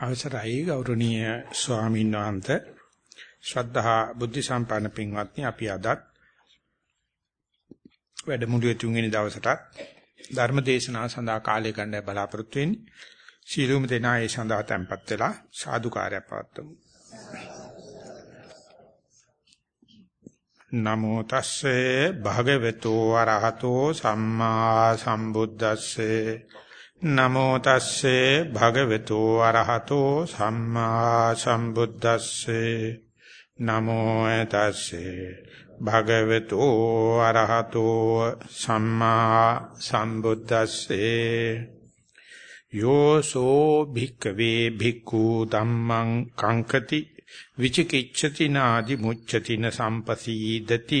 අවසරයි ගෞරවනීය ස්වාමීන් වහන්සේ. ශ්‍රද්ධා බුද්ධ සම්පන්න පින්වත්නි අපි අදත් වැඩමුළුවේ තුන්වෙනි දවසට ධර්ම දේශනාව සඳහා කාලය ගන්න බලාපොරොත්තු වෙන්නේ සීලුම දෙනා ඒ සඳහා tempත් වෙලා සාදුකාරය පවත්වමු. නමෝ තස්සේ භගවතු වරහතෝ සම්මා සම්බුද්දස්සේ නමෝ තස්සේ භගවතු අරහතෝ සම්මා සම්බුද්දස්සේ. නමෝ තස්සේ භගවතු අරහතෝ සම්මා සම්බුද්දස්සේ. යෝසෝ භික්කවේ භික්ඛු ධම්මං කංකති විචිකිච්ඡති නාදි මුච්ඡති න සම්පසීදති.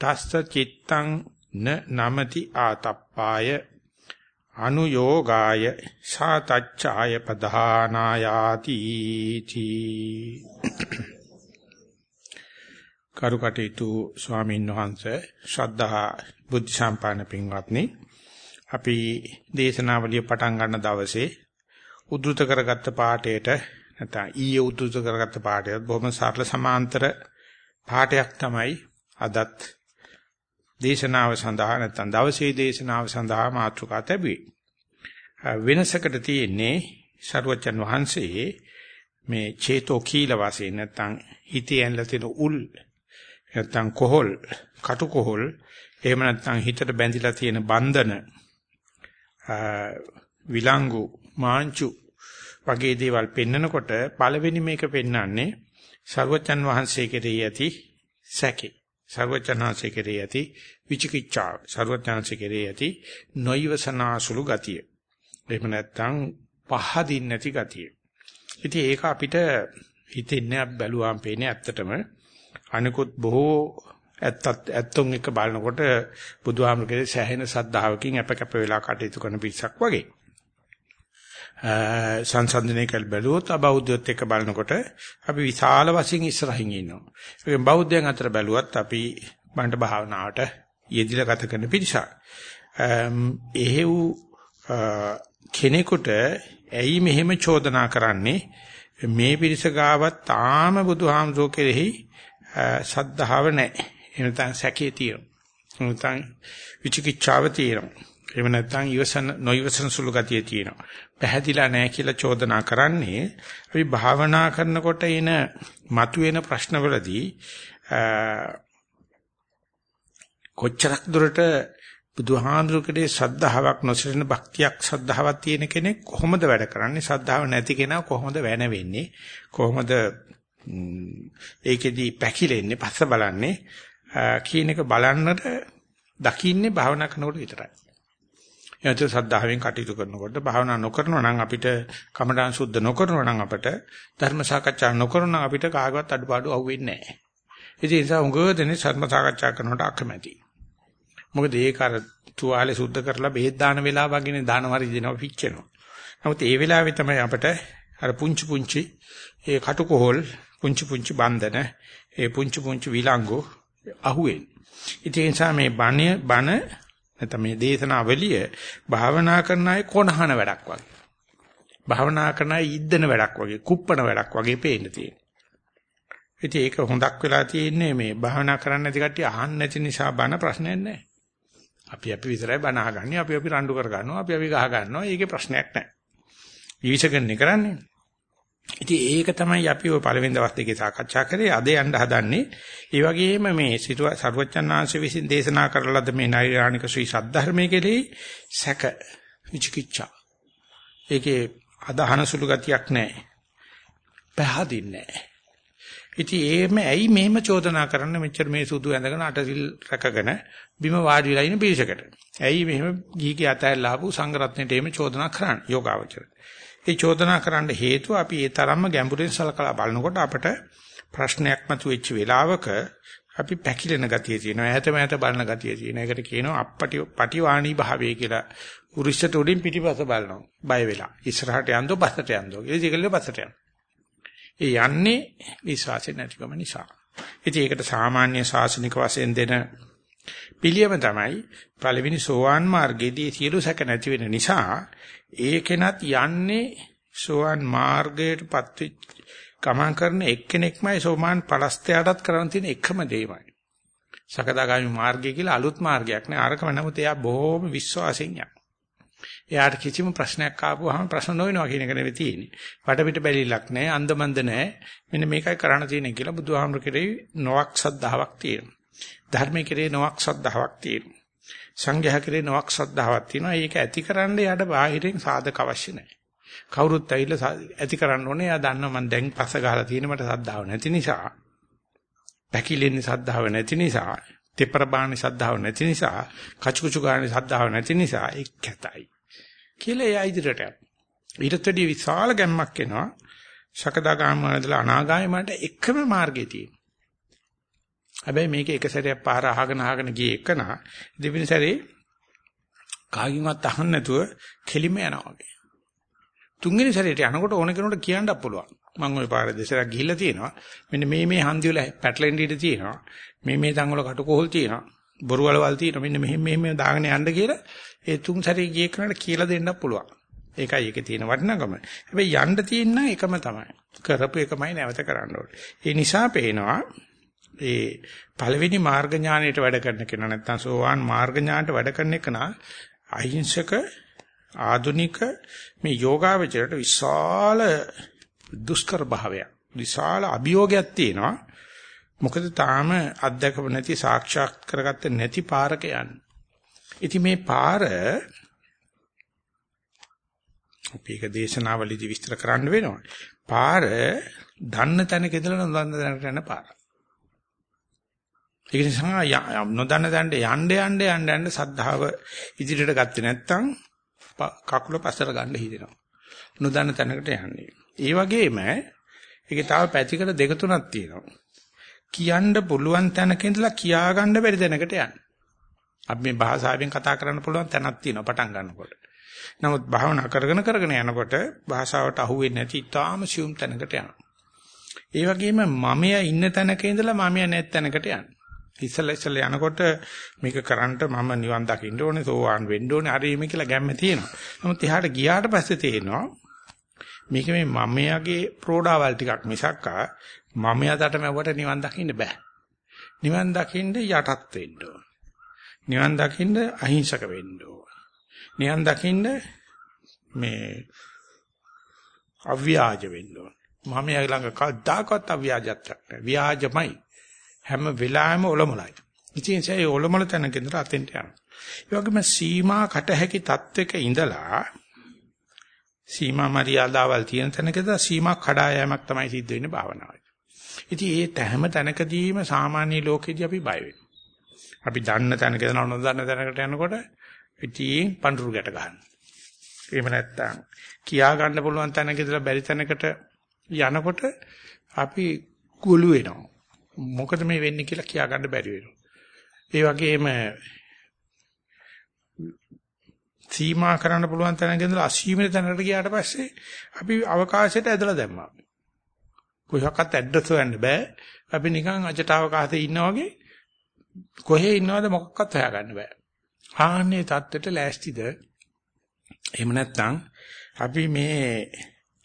තස්ස චිත්තං න නමති ආතප්පාය අනුയോഗාය සාතච්ඡාය පධානායාති තී. කරුකටේතු ස්වාමීන් වහන්සේ ශ්‍රද්ධා බුද්ධ සම්පන්න පින්වත්නි අපි දේශනාවලිය පටන් ගන්න දවසේ උද්දෘත කරගත්ත පාඩේට නැත්නම් ඊයේ උද්දෘත කරගත්ත පාඩේට බොහොම සරල සමාන්තර පාඩයක් තමයි අදත් දේශනාව සඳහා නැත්නම් දවසේ දේශනාව සඳහා මාතෘකා තැබුවේ. වෙනසකට තියෙන්නේ සරුවචන් වහන්සේ මේ චේතෝ කීල වශයෙන් නැත්නම් හිතේ ඇන්ලා තියෙන උල් නැත්නම් කොහොල් කටු කොහොල් එහෙම නැත්නම් හිතට බැඳිලා තියෙන බන්ධන විලංගු මාංචු වගේ දේවල් පෙන්නකොට පළවෙනි මේක පෙන්වන්නේ සර්වචන් වහන්සේ කෙරෙහි ඇති සැකේ සර්වචනාංශ කෙරේ ඇති විචිකිච්ඡාව සර්වචනාංශ කෙරේ ඇති නොයවසනාසුළු ගතිය. එහෙම නැත්නම් පහදින් නැති ගතිය. ඉතින් ඒක අපිට හිතෙන්නේ බැලුවාම පේන්නේ ඇත්තටම අනිකුත් බොහෝ ඇත්තත් ඇත්තොන් එක බලනකොට බුදුහාමුදුරේ සෑහෙන සද්ධාවකින් අප කැප වෙලා කටයුතු කරන පිරිසක් වගේ. සංසන්දනය කළ බැලුවොත් අබෞද්ධයොත් එක්ක බලනකොට අපි විශාල වශයෙන් ඉස්සරහින් ඉන්නවා. ඒ බෞද්ධයන් අතර බැලුවත් අපි බණ්ඩ භාවනාවට යෙදිලා ගත කරන පිරිසක්. එහෙව් කෙනෙකුට ඇයි මෙහෙම චෝදනා කරන්නේ මේ පිරිස ගාවත් තාම බුදුහාමුදුරුවෝ කෙරෙහි සද්ධාව නැහැ. එහෙම නැත්නම් සැකේ තියෙනවා. එහෙම නැත්නම් විචිකිච්ඡාව තියෙනවා. එහෙම නැත්නම් ඉවසන නොයිවසන සුළු ගතිය තියෙනවා. පැහැදිලා නැහැ කියලා චෝදනා කරන්නේ අපි භාවනා කරනකොට එන මතුවෙන ප්‍රශ්නවලදී කොච්චරක් දුරට බුදුහාඳුරකේ ශ්‍රද්ධාවක් නොසිරෙන භක්තියක් ශ්‍රද්ධාවක් තියෙන කෙනෙක් කොහොමද වැඩ කරන්නේ? ශ්‍රද්ධාව නැති කෙනා කොහොමද වෙන වෙන්නේ? කොහොමද ඒකෙදි පැකිලෙන්නේ පස්ස බලන්නේ? කියන එක බලන්නට දකින්නේ භාවනා කරනකොට විතරයි. එනත සද්ධාවෙන් කටයුතු කරනකොට භාවනා නොකරනවා නම් අපිට කමඨාන් සුද්ධ නොකරනවා නම් අපිට ධර්ම සාකච්ඡා නොකරනවා නම් අපිට කාගවත් අඩපාඩු අහුවෙන්නේ නැහැ. ඒ නිසා උගදෙනේ ධර්ම සාකච්ඡා කරනකොට අකමැති. මොකද ඒක අර තුවාලේ සුද්ධ කරලා බෙහෙත් දාන වෙලාව වගේනේ දානවරි දෙනවා පිච්චෙනවා. නමුත් ඒ වෙලාවේ තමයි අපිට අර පුංචි පුංචි ඒ කටුකොහල් පුංචි පුංචි බන්ධන ඒ පුංචි පුංචි විලංගු අහුවෙන්නේ. ඉතින් ඒ නිසා මේ බණ බණ නැත්නම් මේ දේශනාවලිය භාවනා කරන අය කොනහන වැඩක් වගේ. භාවනා කරන අය ඉද්දන වැඩක් වගේ, කුප්පන වැඩක් වගේ පේන්න තියෙනවා. ඉතින් ඒක හොඳක් වෙලා තියෙන්නේ මේ භාවනා කරන්න නැති කට්ටිය අහන්න නැති නිසා බන ප්‍රශ්නයක් නැහැ. අපි අපි විතරයි බන අහගන්නේ, අපි අපි රණ්ඩු කර ගන්නවා, අපි අපි ගහ ගන්නවා. ඒකේ ප්‍රශ්නයක් නැහැ. ඊවිසකන්නේ කරන්නේ. ඉතින් ඒක තමයි අපි ඔය පළවෙනි දවස් දෙකේ සාකච්ඡා කරේ. අද යන්න හදන්නේ. ඒ වගේම මේ සිටුව සර්වචන්නාංශ විසින් දේශනා කරලද මේ නෛර්යානික ශ්‍රී සද්ධර්මයේ කෙරෙහි සැක විචිකිච්ඡා. ඒකේ අදහන සුළු ගතියක් නැහැ. පැහැදින්නේ නැහැ. ඉතින් එහෙම ඇයි මෙහෙම චෝදනා කරන්න මෙච්චර මේ සුදු ඇඳගෙන අටසිල් රැකගෙන බිම වාඩි වෙලා ඉන්න පිරිසකට. ඇයි මෙහෙම ගීගේ අතහැරලා ආපු සංගරත්නයට එහෙම චෝදනා කරන්නේ යෝගාවචර. ඒ චෝදනා කරන්න හේතුව අපි ඒ තරම්ම ගැඹුරින් සලකලා බලනකොට අපට ප්‍රශ්නයක් මතුවෙච්ච වෙලාවක අපි පැකිලෙන ගතිය තියෙනවා. ඈත මෑත බලන ගතිය තියෙනවා. ඒකට කියනවා අපපටි පටිවාණී භාවය කියලා. උරිස්සට උඩින් පිටිපස්ස බලනවා. බය වෙලා. ඉස්සරහට යන්දෝ පස්සට යන්දෝ. ඒකෙල්ල පස්සට යනවා. ඒ යන්නේ විශ්වාසෙ නැතිකම නිසා. ඉතින් ඒකට සාමාන්‍ය ශාසනික වශයෙන් දෙන පිළියම තමයි පළවෙනි සෝවාන් මාර්ගයේදී සියලු සැක නැති වෙන නිසා ඒකෙනත් යන්නේ සෝවාන් මාර්ගයටපත් ගමන් කරන එක්කෙනෙක්මයි සෝමාන් පලස්තයටත් කරන්න තියෙන එකම දෙයමයි. සකදාගාමි මාර්ගය කියලා අලුත් මාර්ගයක් නෑ. අරකම නමුත් එයා බොහොම විශ්වාසයෙන් යනවා. එයාට කිසිම ප්‍රශ්නයක් ආපුවාම ප්‍රශ්න නොවෙනවා කියන එක නෙවෙයි තියෙන්නේ. වටපිට බැලිලක් නෑ, අන්දමන්ද නෑ. මෙන්න මේකයි කරන්න තියෙන්නේ කියලා බුදුහාමුදුර කෙරෙහි නොවක් සද්ධාාවක් තියෙනවා. ධර්මයේ කෙරෙහි නොවක් සද්ධාාවක් තියෙනවා. සංඝයා කෙරේ නොවක් ශ්‍රද්ධාවක් තියෙනවා. ඒක ඇතිකරන්න යාට බාහිරින් සාධක අවශ්‍ය නැහැ. කවුරුත් ඇවිල්ලා ඇති කරන්න ඕනේ. එයා දන්නවා මම දැන් පස්ස ගහලා තියෙන මට සද්ධාව නැති නිසා. පැකිලෙන්නේ සද්ධාව නැති නිසා. තෙපර බාන්නේ සද්ධාව නැති නිසා. කචුකුචු ගානේ සද්ධාව නැති නිසා ඒක කැතයි. කියලා එයා ඉදිරියට යනවා. ඊටත් වැඩි විශාල ගැම්මක් එනවා. ශකදාගාම වලදලා අනාගාමී මට එකම මාර්ගය තියෙනවා. හැබැයි මේක එක සැරයක් පාර අහගෙන අහගෙන ගියේ එකනා දෙවෙනි සැරේ කාගින්වත් අහන්න නැතුව කෙලිම යනවා වගේ. තුන්වෙනි සැරේට යනකොට ඕන කෙනෙකුට කියන්නත් පුළුවන්. මම ওই පාර දෙසරක් ගිහිල්ලා තියෙනවා. මෙන්න මේ මේ හන්දි වල පැටලෙන්න ඉඩ තියෙනවා. මේ මේ තන් වල කටකෝල් තියෙනවා. බොරු වලවල් තියෙනවා. මෙන්න මෙහෙම මෙහෙම දාගෙන යන්න කියලා ඒ තුන් සැරේ ගියේ කෙනාට කියලා දෙන්නත් පුළුවන්. ඒකයි ඒකේ තියෙන වටිනාකම. හැබැයි යන්න තියෙන එකම තමයි. කරපු එකමයි නැවත කරන්න ඕනේ. ඒ නිසා පේනවා ඒ පළවෙනි මාර්ග ඥාණයට වැඩ කරන කෙනා නැත්නම් සෝවාන් මාර්ග ඥාණයට වැඩ කරන කෙනා අහිංසක ආදුනික මේ යෝගාවචරයට විශාල දුෂ්කර භාවයක් විශාල අභියෝගයක් තියෙනවා. මොකද තාම අත්දැකපු නැති සාක්ෂාත් කරගත්ත නැති පාරක යන්නේ. ඉතින් මේ පාර අපි ඒක දේශනාවලදී විස්තර කරන්න වෙනවා. පාර දන්න තැනක ඉඳලා නොදන්න තැනකට යන පාරක් ඒක නිසා නොදන්න දණ්ඩ යන්න යන්න යන්න යන්න සද්ධාව ඉදිරියට ගත්තේ නැත්නම් කකුල පස්සට ගන්න හිතෙනවා. නොදන්න තැනකට යන්නේ. ඒ වගේම ඒකේ තව පැතිකඩ දෙක තුනක් තියෙනවා. කියන්න පුළුවන් තැනක ඉඳලා කියා ගන්න බැරි තැනකට යන්න. අපි මේ භාෂාවෙන් කතා කරන්න පුළුවන් තැනක් තියෙනවා පටන් ගන්නකොට. නමුත් භාවනා කරගෙන කරගෙන යනකොට භාෂාවට අහුවෙන්නේ නැති ඊටාම සියුම් තැනකට යනවා. ඒ වගේම මමයා ඉන්න තැනක ඉඳලා මමයා නැත් තැනකට යනවා. ඉස්සලා ඉස්සලා යනකොට මේක කරන්ට මම නිවන් දකින්න ඕනේ සෝවාන් වෙන්න ඕනේ අර මේ කියලා ගැම්ම තියෙනවා. නමුත් එහාට ගියාට පස්සේ තේරෙනවා මේක මේ මමයාගේ ප්‍රෝඩාවල් ටිකක් මිසක්කා මමයාට මැව්වට නිවන් දකින්න බෑ. නිවන් දකින්න යටත් වෙන්න ඕන. නිවන් දකින්න අහිංසක වෙන්න ඕන. නිවන් දකින්න මේ අව්‍යාජ වෙන්න ඕන. මමයා ළඟ කවදාකවත් අව්‍යාජයක් නැහැ. ව්‍යාජමයි. හැම වෙලාවෙම ඔලොමලයි. ඉතින් ඒ ඔලොමල තැනක ඉඳලා අතෙන්ට යනවා. ඒ වගේම සීමා කට හැකි තත්වයක ඉඳලා සීමා මරියාදාවල් තියෙන තැනකද සීමා කඩා යෑමක් තමයි සිද්ධ වෙන්නේ භාවනාවේ. ඉතින් ඒ තැහැම තැනකදීම සාමාන්‍ය ලෝකෙදී අපි බය වෙනවා. අපි දන්න තැනක යනවා නොදන්න තැනකට යනකොට ඉතින් පඳුරු ගැට ගන්නවා. එහෙම නැත්තම් කියා ගන්න පුළුවන් තැනක ඉඳලා බැරි තැනකට යනකොට අපි කුළු වෙනවා. මොකද මේ වෙන්නේ කියලා කියා ගන්න බැරි වෙනවා. ඒ වගේම සීමා කරන්න පුළුවන් තැනක ඉඳලා අසීමිත තැනකට ගියාට පස්සේ අපි අවකාශයට ඇදලා දැම්මා. කොහොක්වත් ඇඩ්‍රස් හොයන්න බෑ. අපි නිකන් අජටවකාශයේ ඉන්නා වගේ කොහේ ඉන්නවද මොකක්වත් හොයාගන්න බෑ. ආන්නේ தත්ත්වයට ලෑස්තිද? එහෙම නැත්නම් අපි මේ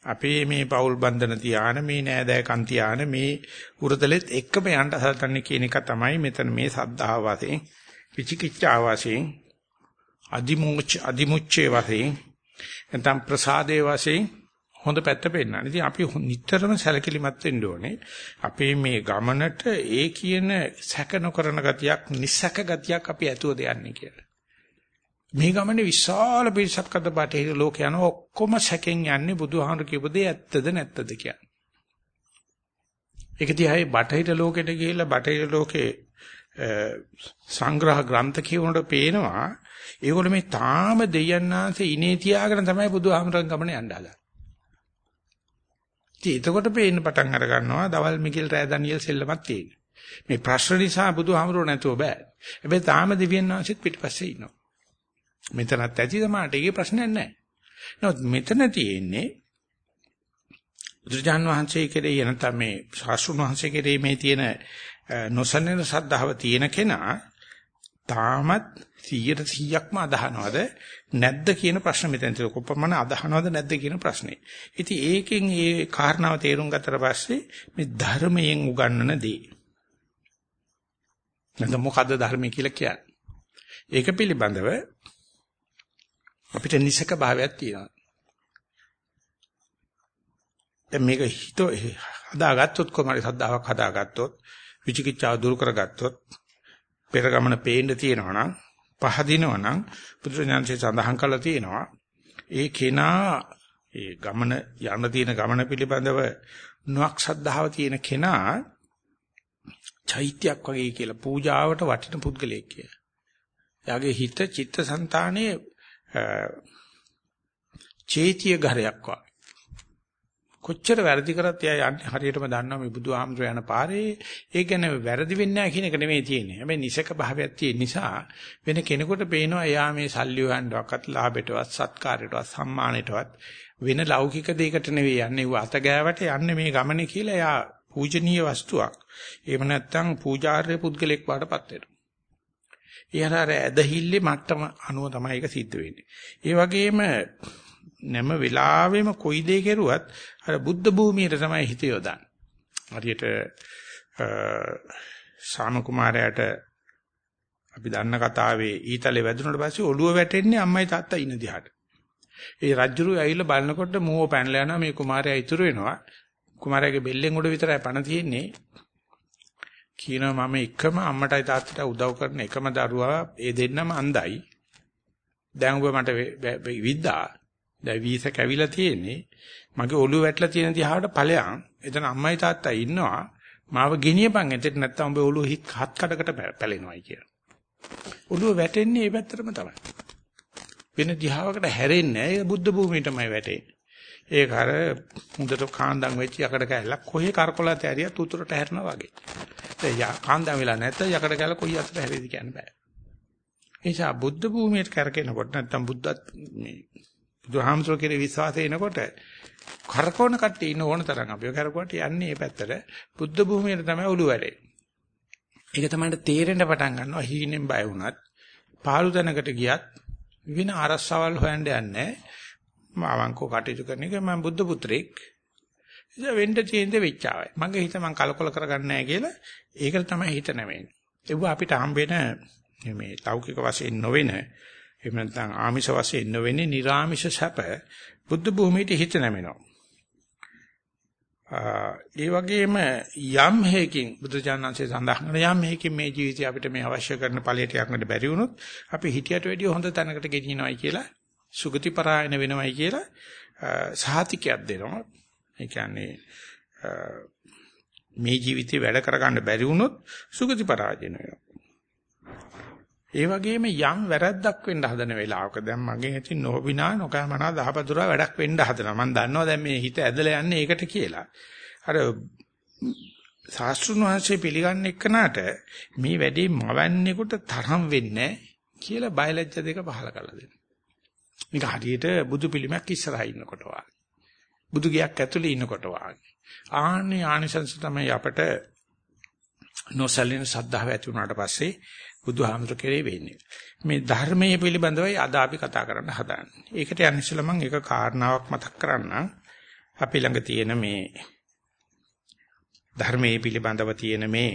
අපේ මේ පෞල් බන්ධන තියාන මේ නෑදෑකම් තියාන මේ උරතලෙත් එක්කම යන්න හදන්නේ කියන එක තමයි මෙතන මේ සද්ධාව වශයෙන් විචිකිච්ඡාව වශයෙන් අදිමුච්ච අදිමුච්චේ වශයෙන් නැත්නම් ප්‍රසාදේ වශයෙන් හොඳ පැත්ත පෙන්නන. ඉතින් අපි නිතරම සැලකිලිමත් වෙන්න ඕනේ. අපේ මේ ගමනට ඒ කියන සැක නොකරන ගතියක්, නිසක ගතියක් අපි ඇතුවද යන්නේ කියලා. මේ ගමනේ විශාල පිරිසක් අද බටහිර ලෝක යන ඔක්කොම සැකෙන් යන්නේ බුදුහාමර කියපු දේ ඇත්තද නැත්තද කියන්නේ. ඒක දිහා බටහිර ලෝකෙට ගිහිල්ලා බටහිර ලෝකේ සංග්‍රහ ග්‍රන්ථ කියවනකොට පේනවා ඒගොල්ලෝ මේ තාම දෙයයන්ාන්සේ ඉනේ තියාගෙන තමයි බුදුහාමරන් ගමන යන්න හදන්නේ. ඉතින් එතකොට පේන්න පටන් අර ගන්නවා දවල් මිකිල් රෑ ඩැනියෙල් සෙල්ලමක් තියෙන. මේ ප්‍රශ්න නිසා බුදුහාමරෝ නැතුව බෑ. හැබැයි තාම දෙවියන් වහන්සේත් පිටිපස්සේ ඉන්නවා. මෙතනත් ඇති සමානට ඒකේ ප්‍රශ්නයක් නැහැ. නමුත් මෙතන තියෙන්නේ බුදුජාන් වහන්සේ කෙරෙහි නැත්නම් මේ ශාස්ත්‍රුන් වහන්සේ කෙරෙහි මේ තියෙන නොසන්නෙන ශ්‍රද්ධාව තියෙන කෙනා තාමත් 100%ක්ම අදහනවද නැද්ද කියන ප්‍රශ්න මෙතන තියෙනවා. කොපමණ අදහනවද නැද්ද කියන ප්‍රශ්නේ. ඉතින් ඒකෙන් ඒ කාරණාව තේරුම් ගත්තට පස්සේ මේ ධර්මයෙන් උගන්වන දේ. නැත්නම් මොකද්ද ධර්මය කියලා කියන්නේ? ඒක පිළිබඳව අපිට නිසක භාවයක් තියෙනවා. දැන් මේක හිත හදාගත්තොත් කොහමද සද්ධාාවක් හදාගත්තොත් විචිකිච්ඡාව දුරු කරගත්තොත් පෙර ගමන පේන්න තියෙනවා නම් පහදිනවා නම් බුදුරජාණන්සේ සඳහන් කළා තියෙනවා ඒ කෙනා ඒ ගමන යන්න තියෙන ගමන පිළිබඳව නුවක් ශ්‍රද්ධාව තියෙන කෙනා චෛත්‍යයක් වගේ කියලා පූජාවට වටින පුද්ගලයෙක් කියලා. එයාගේ හිත චිත්තසංතානයේ චේතිය ঘරයක් වගේ. කොච්චර වැරදි කරත් එයා යන්නේ හරියටම දන්නවා මේ බුදුහාමුදුර යන පාරේ ඒ කියන්නේ වැරදි වෙන්නේ නැහැ කියන එක නෙමෙයි තියෙන්නේ. හැබැයි නිසක භාවයක් තියෙන නිසා වෙන කෙනෙකුට පේනවා එයා මේ සල්ලි හොයන්නවත් ලාභයටවත් සත්කාරයටවත් සම්මානයටවත් වෙන ලෞකික දෙයකට නෙවෙයි යන්නේ. ඌ අත ගෑවට යන්නේ මේ ගමනේ කියලා එයා පූජනීය වස්තුවක්. එහෙම නැත්නම් පූජාර්ය පුද්ගලෙක් වඩපත් වෙනවා. ඊහාර ඇදහිල්ලේ මට්ටම අනුව තමයි ඒක සිද්ධ වෙන්නේ. ඒ වගේම නැම වෙලාවෙම කොයි දේ කෙරුවත් අර බුද්ධ භූමියට තමයි හිත යොදන්නේ. හරියට ශාම කුමාරයාට අපි දන්න කතාවේ ඊතලේ වැදුනට පස්සේ ඔළුව වැටෙන්නේ අම්මයි තාත්තා ඉන්න දිහාට. ඒ රජුරු ඇවිල්ලා බලනකොට මූව පැනලා යනවා මේ කුමාරයා ඉතුරු වෙනවා. කුමාරයාගේ බෙල්ලෙන් උඩ විතරයි පණ තියෙන්නේ. කියනවා මම එකම අම්මටයි තාත්තට උදව් කරන එකම දරුවා ඒ දෙන්නම අන්දයි. දැන් ඔබ මට විද්දා. දැන් වීස කැවිලා තියෙන්නේ. මගේ ඔළුව වැටලා තියෙන දිහාට ඵලයන්. එතන අම්මයි තාත්තා ඉන්නවා. මාව ගෙනියපන් එතෙට නැත්තම් ඔබ ඔළුව හිත් හත් කඩකට පැලෙනවායි කියලා. ඔළුව වැටෙන්නේ මේ පැත්තටම තමයි. වෙන දිහාවකට හැරෙන්නේ නැහැ. ඒ බුද්ධ භූමියටමයි වැටෙන්නේ. ඒක අර හොඳට කාන්දම් වෙච්ච යකඩ කැල්ලක් කොහේ කරකොලත් ඇරියත් උතුරට හැරෙනවා වගේ. දැන් කාන්දම් වෙලා නැත්නම් යකඩ කැල්ල කොයි අතට හැරෙයිද කියන්න බෑ. ඒ නිසා බුද්ධ භූමියට කරකිනකොට නැත්නම් බුද්ධත් මේ බුදුහාමසෝ කෙරේ විශ්වාසය එනකොට කරකවන කට්ටිය ඉන්න ඕන තරම් අපි කරකවට යන්නේ මේ පැත්තට බුද්ධ භූමියට තමයි ඔළුව වැඩේ. ඒක තමයි තේරෙන්න පටන් ගන්නවා හීනෙන් බය වුණත් පාළු තැනකට ගියත් විවිධ ආරස්සාවල් හොයන්න යන්නේ මාවංකෝ කටයුතු කරන එක මම බුද්ධ පුත්‍රෙක්. ඉතින් වෙන්න තියෙන දේ වෙච්චාවයි. මගේ හිත මම කලකොල කරගන්නේ නැහැ කියලා ඒකට තමයි හිත නැවෙන්නේ. ඒව අපිට හම්බෙන මේ ලෞකික වශයෙන් නොවෙන එහෙම නැත්නම් ආමිෂ වශයෙන් නොවෙන්නේ නිර්ආමිෂ සැප බුද්ධ භූමියට හිත නැමෙනවා. ඒ වගේම යම් හේකින් බුදුචානන්සේ සඳහන් කරන යම් හේකින් මේ ජීවිතය අපිට මේ අවශ්‍ය කරන ඵලයට යන්නට බැරි වුණොත් අපි හිතියට වැඩිය හොඳ තැනකට ගෙනියනවායි කියලා සුගති පරායන වෙනවයි කියලා සහතිකයක් දෙනවා. ඒ කියන්නේ මේ ජීවිතේ වැඩ කරගන්න බැරි වුණොත් සුගති පරාජන වෙනවා. ඒ වගේම යම් වැරද්දක් වෙන්න හදන වෙලාවක දැන් මගෙන් ඇති නොවිනා නොකමනා දහපදුරා වැඩක් වෙන්න හදනවා. මම දන්නවා දැන් මේ හිත ඇදලා යන්නේ ඒකට කියලා. අර ශාස්ත්‍රුන් වහන්සේ පිළිගන්න එක්කනට මේ වැඩේ මවන්නේකට තරම් වෙන්නේ කියලා බයලජ්‍ය දෙක පහල කරලා දෙනවා. මේක හරියට බුදු පිළිමයක් ඉස්සරහා ඉන්නකොට වාගේ. බුදු ගයක් ඇතුලේ ඉන්නකොට වාගේ. ආන්නේ ආනිසංස තමයි අපට නොසලින සද්ධාව ඇති වුණාට පස්සේ බුදුහාමුදුර කෙරේ වෙන්නේ. මේ ධර්මයේ පිළිබඳවයි අද අපි කතා කරන්න හදාන්නේ. ඒකට යන්න ඉස්සෙල්ලා මම එක කාරණාවක් මතක් කරන්න. අපි ළඟ තියෙන මේ ධර්මයේ පිළිබඳව තියෙන මේ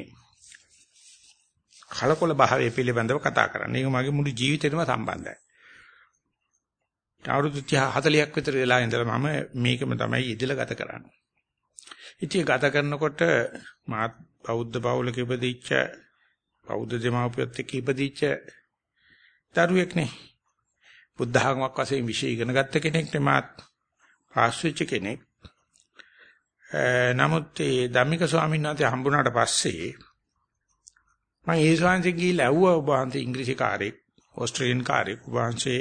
කලකොල භාවයේ පිළිබඳව කතා කරන්න. ඒක මගේ මුළු ජීවිතේටම සම්බන්ධයි. අවුරුදු 30 40ක් විතර වෙලා ඉඳලා මම මේකම තමයි ඉදලා ගත කරන්නේ. ඉතින් ගත කරනකොට මා බෞද්ධ බෞලක ඉපදිච්ච බෞද්ධ දෙමාපියොත් එක්ක ඉපදිච්ච දරුවෙක් නේ. බුද්ධ ධර්මයක් වශයෙන් විශේෂ ඉගෙන ගත්ත කෙනෙක් නේ මාත් ආශ්‍රිත කෙනෙක්. නමුත් ඒ ධම්මික ස්වාමීන් වහන්සේ හම්බුණාට පස්සේ මම ඒ ස්වාමීන් වහන්සේ ගිහිල්ලා ඇහුවා ඔබ වහන්සේ ඉංග්‍රීසි කාර්යයක් ඕස්ට්‍රේලියානු කාර්යයක් ඔබ වහන්සේ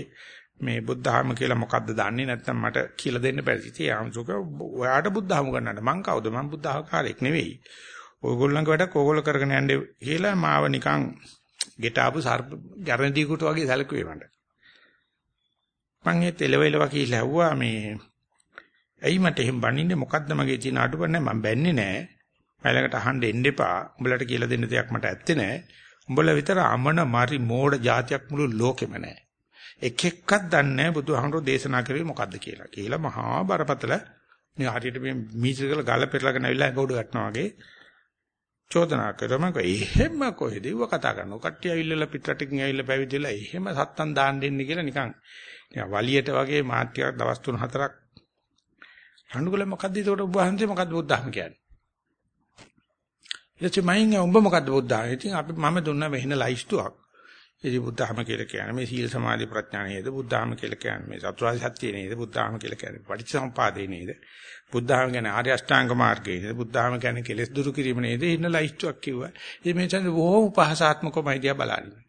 මේ බුද්ධ ධර්ම කියලා මොකද්ද දන්නේ නැත්නම් මට කියලා දෙන්න බැරිද? ඉතින් ආමසුක ඔයාට බුද්ධ ධර්ම ගන්නන්න මං කවුද? මං බුද්ධ ධර්මකාරයෙක් නෙවෙයි. ඕගොල්ලන්ගේ වැඩක් ඕගොල්ලෝ කරගෙන යන්නේ කියලා මාව නිකන් ගෙට ආපු සර්ප ගැරන්ටි කුට වගේ සැලකුවේ මට. මං ඒ තෙලවෙලව කියලා ඇහුවා මේ ඇයි මට එහෙම බනින්නේ මොකද්ද මගේ තියෙන අඩුව නැහැ මම බැන්නේ නැහැ. මලකට අහන්න එන්න එපා. උඹලට කියලා දෙන්න දෙයක් මට ඇත්තේ නැහැ. උඹලා විතර අමන මරි මෝඩ જાතියක් මුළු ලෝකෙම නැහැ. එක එක්කක් දන්නේ නැහැ බුදුහාමුදුරෝ දේශනා කරේ මොකද්ද කියලා. කියලා මහා බරපතල මේ හරියට මේ මීසකල ගල පෙරලගෙන ඇවිල්ලා ඇඟ උඩ ගන්නවා වගේ චෝදනා කරම එහෙම කොහෙද ඉව කතා කරනවා. කට්ටිය ඇවිල්ලා පිටරටකින් ඇවිල්ලා පැවිදිලා එහෙම සත්තම් දාන්න දෙන්නේ කියලා නිකන් වලියට වගේ මාත්‍යක් දවස් 3-4ක් රණ්ඩුගල මොකද්ද ඒකට ඔබ වහන්සේ මොකද්ද බුද්ධහම කියන්නේ? ඊට මයින් උඹ මොකද්ද බුද්ධහම? ඉතින් අපි මම දුන්නා මෙහෙන ලයිස්තුවක්. ඉතින් බුද්ධහම කියලා කියන්නේ මේ සීල සමාධි ප්‍රඥා නේද? බුද්ධහම කියලා කියන්නේ මේ චතුරාර්ය සත්‍ය නේද? බුද්ධහම කියලා කියන්නේ පටිච්චසමුපාදේ නේද? බුද්ධහම කියන්නේ ආර්ය අෂ්ටාංග මාර්ගය නේද? බුද්ධහම කියන්නේ කෙලෙස් දුරු කිරීම නේද? ඉන්න ලයිස්තුවක් කිව්වා. ඉතින් මේ චන්ද බොහොම උපහාසාත්මකවමයි දිහා බලන්නේ.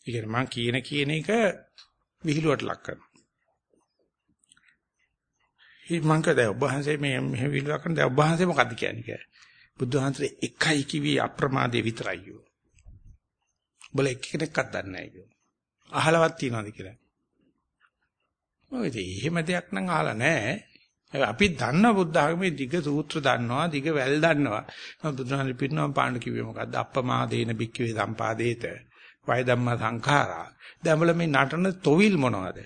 ඒ කියන්නේ මම කියන කියන එක විහිළුවට ලක් කරනවා. ඒ මං කද ඔබ වහන්සේ මේ මෙහෙ විහිළුවක් කරන දැන් ඔබ වහන්සේ මොකද්ද කියන්නේ කියලා. බුදුහාන්තරේ එකයි කිවි අප්‍රමාදේ විතරයි යෝ. බල එක්කෙනෙක්වත් දන්නේ නැහැ යෝ. අහලවත් තියනවාද කියලා. මොකද එහෙම දෙයක් නම් අහලා නැහැ. අපි දන්න බුද්ධ ආගමේ දිග සූත්‍ර දන්නවා, දිග වැල් දන්නවා. මම බුදුහාමි පිරිනවම් පාන්න කිව්වේ මොකද්ද? අප්‍රමාදේන බික්කවේ සම්පාදේත. වය ධම්ම සංඛාරා. දැන් මේ නටන තොවිල් මොනවද?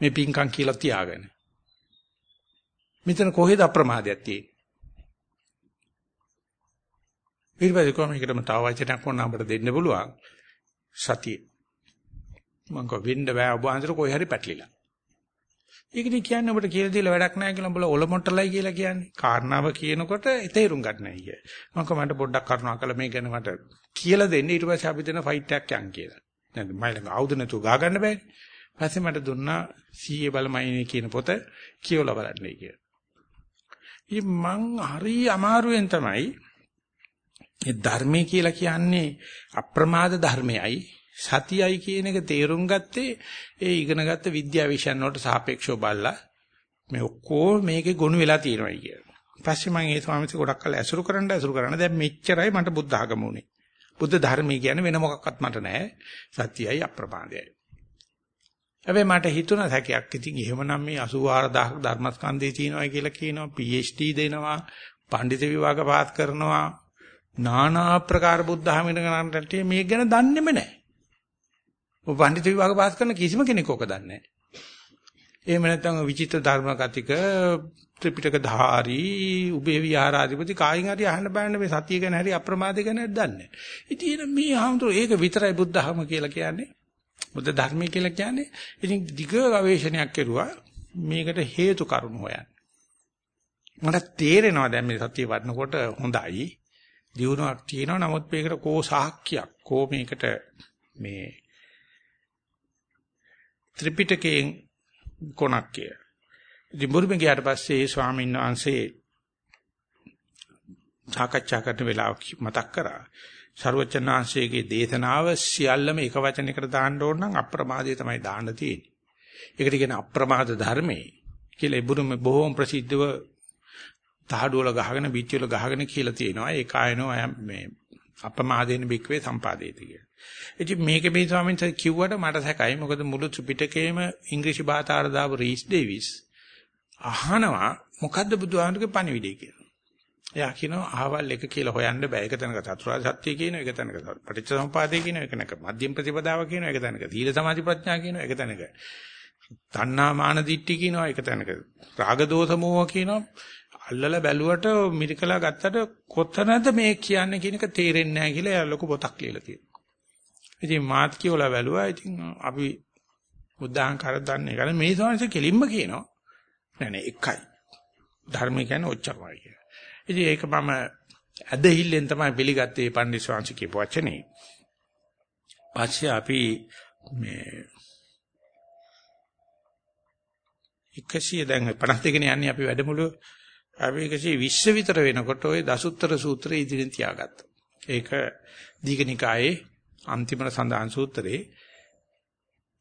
මේ පිංකම් කියලා තියාගෙන. මෙතන කොහෙද අප්‍රමාදයක් තියෙන්නේ? ඊට පස්සේ කොහොම එකටම තව වචනයක් වුණා අපිට දෙන්න පුළුවන්. සතිය. මම කව වෙන්න බෑ ඔබ අන්තර කොයි හරි පැටලිලා. ඒකනේ කියන්නේ ඔබට කියලා දීලා වැඩක් නැහැ කියලා උඹලා ඔලොමොට්ටලයි කියලා කියන්නේ. කාරණාව කියනකොට තේරුම් ගන්න නැහැ කිය. මම කව මට පොඩ්ඩක් කරුණා කළා මේ ගැන මට කියලා දෙන්න ඊට පස්සේ අපි දෙන ෆයිට් එකක් යන් කියලා. දැන් මම ළඟ ආයුධ නැතුව ගා ගන්න බෑනේ. පස්සේ මට දුන්නා සීයේ බලමයිනේ කියන පොත කියවලා බලන්නයි කියලා. ඉතින් මං හරි අමාරුවෙන් තමයි මේ ධර්මයේ කියලා කියන්නේ අප්‍රමාද ධර්මයයි සතියයි කියන එක තේරුම් ගත්තේ ඒ ඉගෙනගත්ත විද්‍යා විෂයන් වලට සාපේක්ෂව බලලා මේ ඔක්කොම මේකේ ගොනු වෙලා තියෙනවා කියලා. පස්සේ මම ඒ ස්වාමීන් ගොඩක් කල් ඇසුරු කරන්න ඇසුරු කරන්න දැන් මෙච්චරයි මට බුද්ධ ආගම උනේ. බුද්ධ ධර්මය කියන්නේ වෙන මොකක්වත් මට නැහැ. සත්‍යයයි අප්‍රමාදයයි. හැබැයි මට හිතුණා සැකයක් ඉතින් එහෙමනම් මේ 84000ක් ධර්මස්කන්ධේ තියෙනවා කියලා කියනවා PhD දෙනවා පඬිතු විභාග පාස් කරනවා নানা ආකාර බුද්ධ ධර්මයක ගන්නට මේක ගැන දන්නේම නැහැ. ඔය පඬිතු විභාග පාස් කරන කිසිම කෙනෙක් ඕක දන්නේ නැහැ. එහෙම නැත්නම් විචිත්‍ර ධර්ම කතික ත්‍රිපිටක ධාරී උබේ විහාරාධිපති කායින් හරි අහන්න බෑනේ මේ සතිය ගැන හරි අප්‍රමාද ගැන දන්නේ. ඉතින් මේ ආමතුරු ඒක විතරයි බුද්ධ ධර්ම කියලා කියන්නේ. බුද්ධ ධර්මය කියලා කියන්නේ ඉතින් දිග ගවේෂණයක් කෙරුවා මේකට හේතු කරුණු හොයන්න. මට තේරෙනවා දැන් මේ සතිය වඩනකොට හොඳයි. දියුණුවක් තියෙනවා නමුත් මේකට කෝ සාක්කියක් කෝ මේකට මේ ත්‍රිපිටකයෙන් කොනක් කිය. ඉතින් බුරුමෙ ගියාට පස්සේ ඒ ස්වාමීන් වහන්සේ සාකච්ඡා කරන වෙලාව මතක් කරා. ਸਰවචනාංශයේ දේශනාව සියල්ලම එක වචනයකට දාන්න ඕන නම් අප්‍රමාදයේ තමයි දාන්න තියෙන්නේ. ඒකට කියන අප්‍රමාද ධර්මයේ කියලා ඉබුරුම බොහෝම ප්‍රසිද්ධව තහඩුවල ගහගෙන පිටිවල ගහගෙන කියලා තියෙනවා. ඒ කායනෝ මේ අප්‍රමාදේන බික්වේ සම්පාදේති කියලා. ඉතින් මේක මේ ස්වාමීන් වහන්සේ කිව්වට මට සැකයි. මොකද මුළු ත්‍රිපිටකයේම ඉංග්‍රීසි භාෂාවට දාපු රීස් ඩේවිස් අහනවා මොකද්ද බුදුහාමුදුරගේ පණිවිඩය කියලා. එයා කියනවා අහවල් එක කියලා හොයන්න බෑ. එක තැනක චතුරාර්ය සත්‍ය කියන එක තැනක පටිච්චසමුපාදය කියන එක තැනක මධ්‍යම ප්‍රතිපදාව කියන එක තැනක සීල සමාධි ප්‍රඥා කියන එක තැනක තණ්හා මාන දිට්ඨි කියනවා එක තැනක රාග දෝෂ මෝහ කියනවා අල්ලලා බැලුවට මිරිකලා ගත්තට කොතනද මේ කියන්නේ කියන එක තේරෙන්නේ නැහැ කියලා එයා ලොකු පොතක් ලියලා තියෙනවා. ඉතින් මාත් කියවලා බැලුවා. ඉතින් අපි බුද්ධාංකාර දන්නේ නැහැ. මේ සෝන්ස කෙලින්ම කියනවා. නෑ නෑ එකයි. ධර්ම කියන්නේ ඔච්චරමයි කියලා. ඉතින් ඒක මම ඇදහිල්ලෙන් තමයි පිළිගත්තේ පණ්ඩිත සෝන්ස කියපු වචනේ. පස්සේ අපි මේ 100 දැන් 52 නේ යන්නේ අපි වැඩමුළුවේ අපි 120 විතර වෙනකොට ওই දසුත්තර සූත්‍රය ඉදිරියෙන් තියාගත්තා. ඒක දීඝනිකායේ අන්තිමට සඳහන් සූත්‍රේ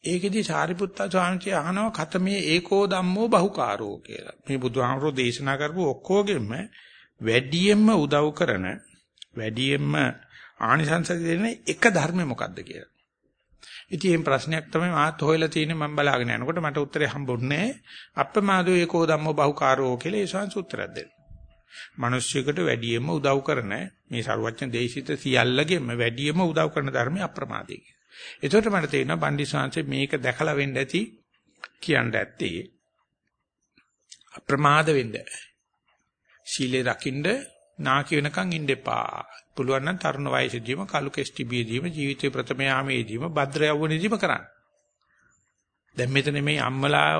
ඒකෙදි සාරිපුත්ත ස්වාමීන් අහනවා කතමේ ඒකෝ ධම්මෝ බහුකාරෝ කියලා. මේ බුදුහාමරෝ දේශනා කරපු ඔක්කොගෙම වැඩියෙන්ම උදව් කරන වැඩියෙන්ම ආනිසංස දෙන එක ධර්මය මොකක්ද කියලා. ඉතින් මේ ප්‍රශ්නයක් තමයි මාත් හොයලා තියෙන්නේ මම බලාගෙන යනකොට මට උත්තරේ හම්බුන්නේ අප්‍රමාදෝ ඒකෝ ධම්මෝ බහුකාරෝ කියලා ඒ සංස උත්තරයක් දෙන්න. මිනිස්සුෙකුට වැඩියෙන්ම උදව් කරන මේ සරුවච්චන් දේශිත සියල්ලගෙම වැඩියෙන්ම උදව් කරන ධර්මය අප්‍රමාදයි. එතකොට මට තේරෙනවා පන්දිසාංශේ මේක දැකලා වෙන්න ඇති කියන්න ඇත්තේ අප්‍රමාද වෙන්න. සීලේ රකින්න නාකි වෙනකන් ඉන්න එපා. පුළුවන් නම් තරුණ වයසේදීම කලු කෙස්ටිබියදීම ජීවිතේ ප්‍රථම යාමේදීම භද්‍ර යවුණේදීම කරන්න. දැන් මෙතන මේ අම්මලා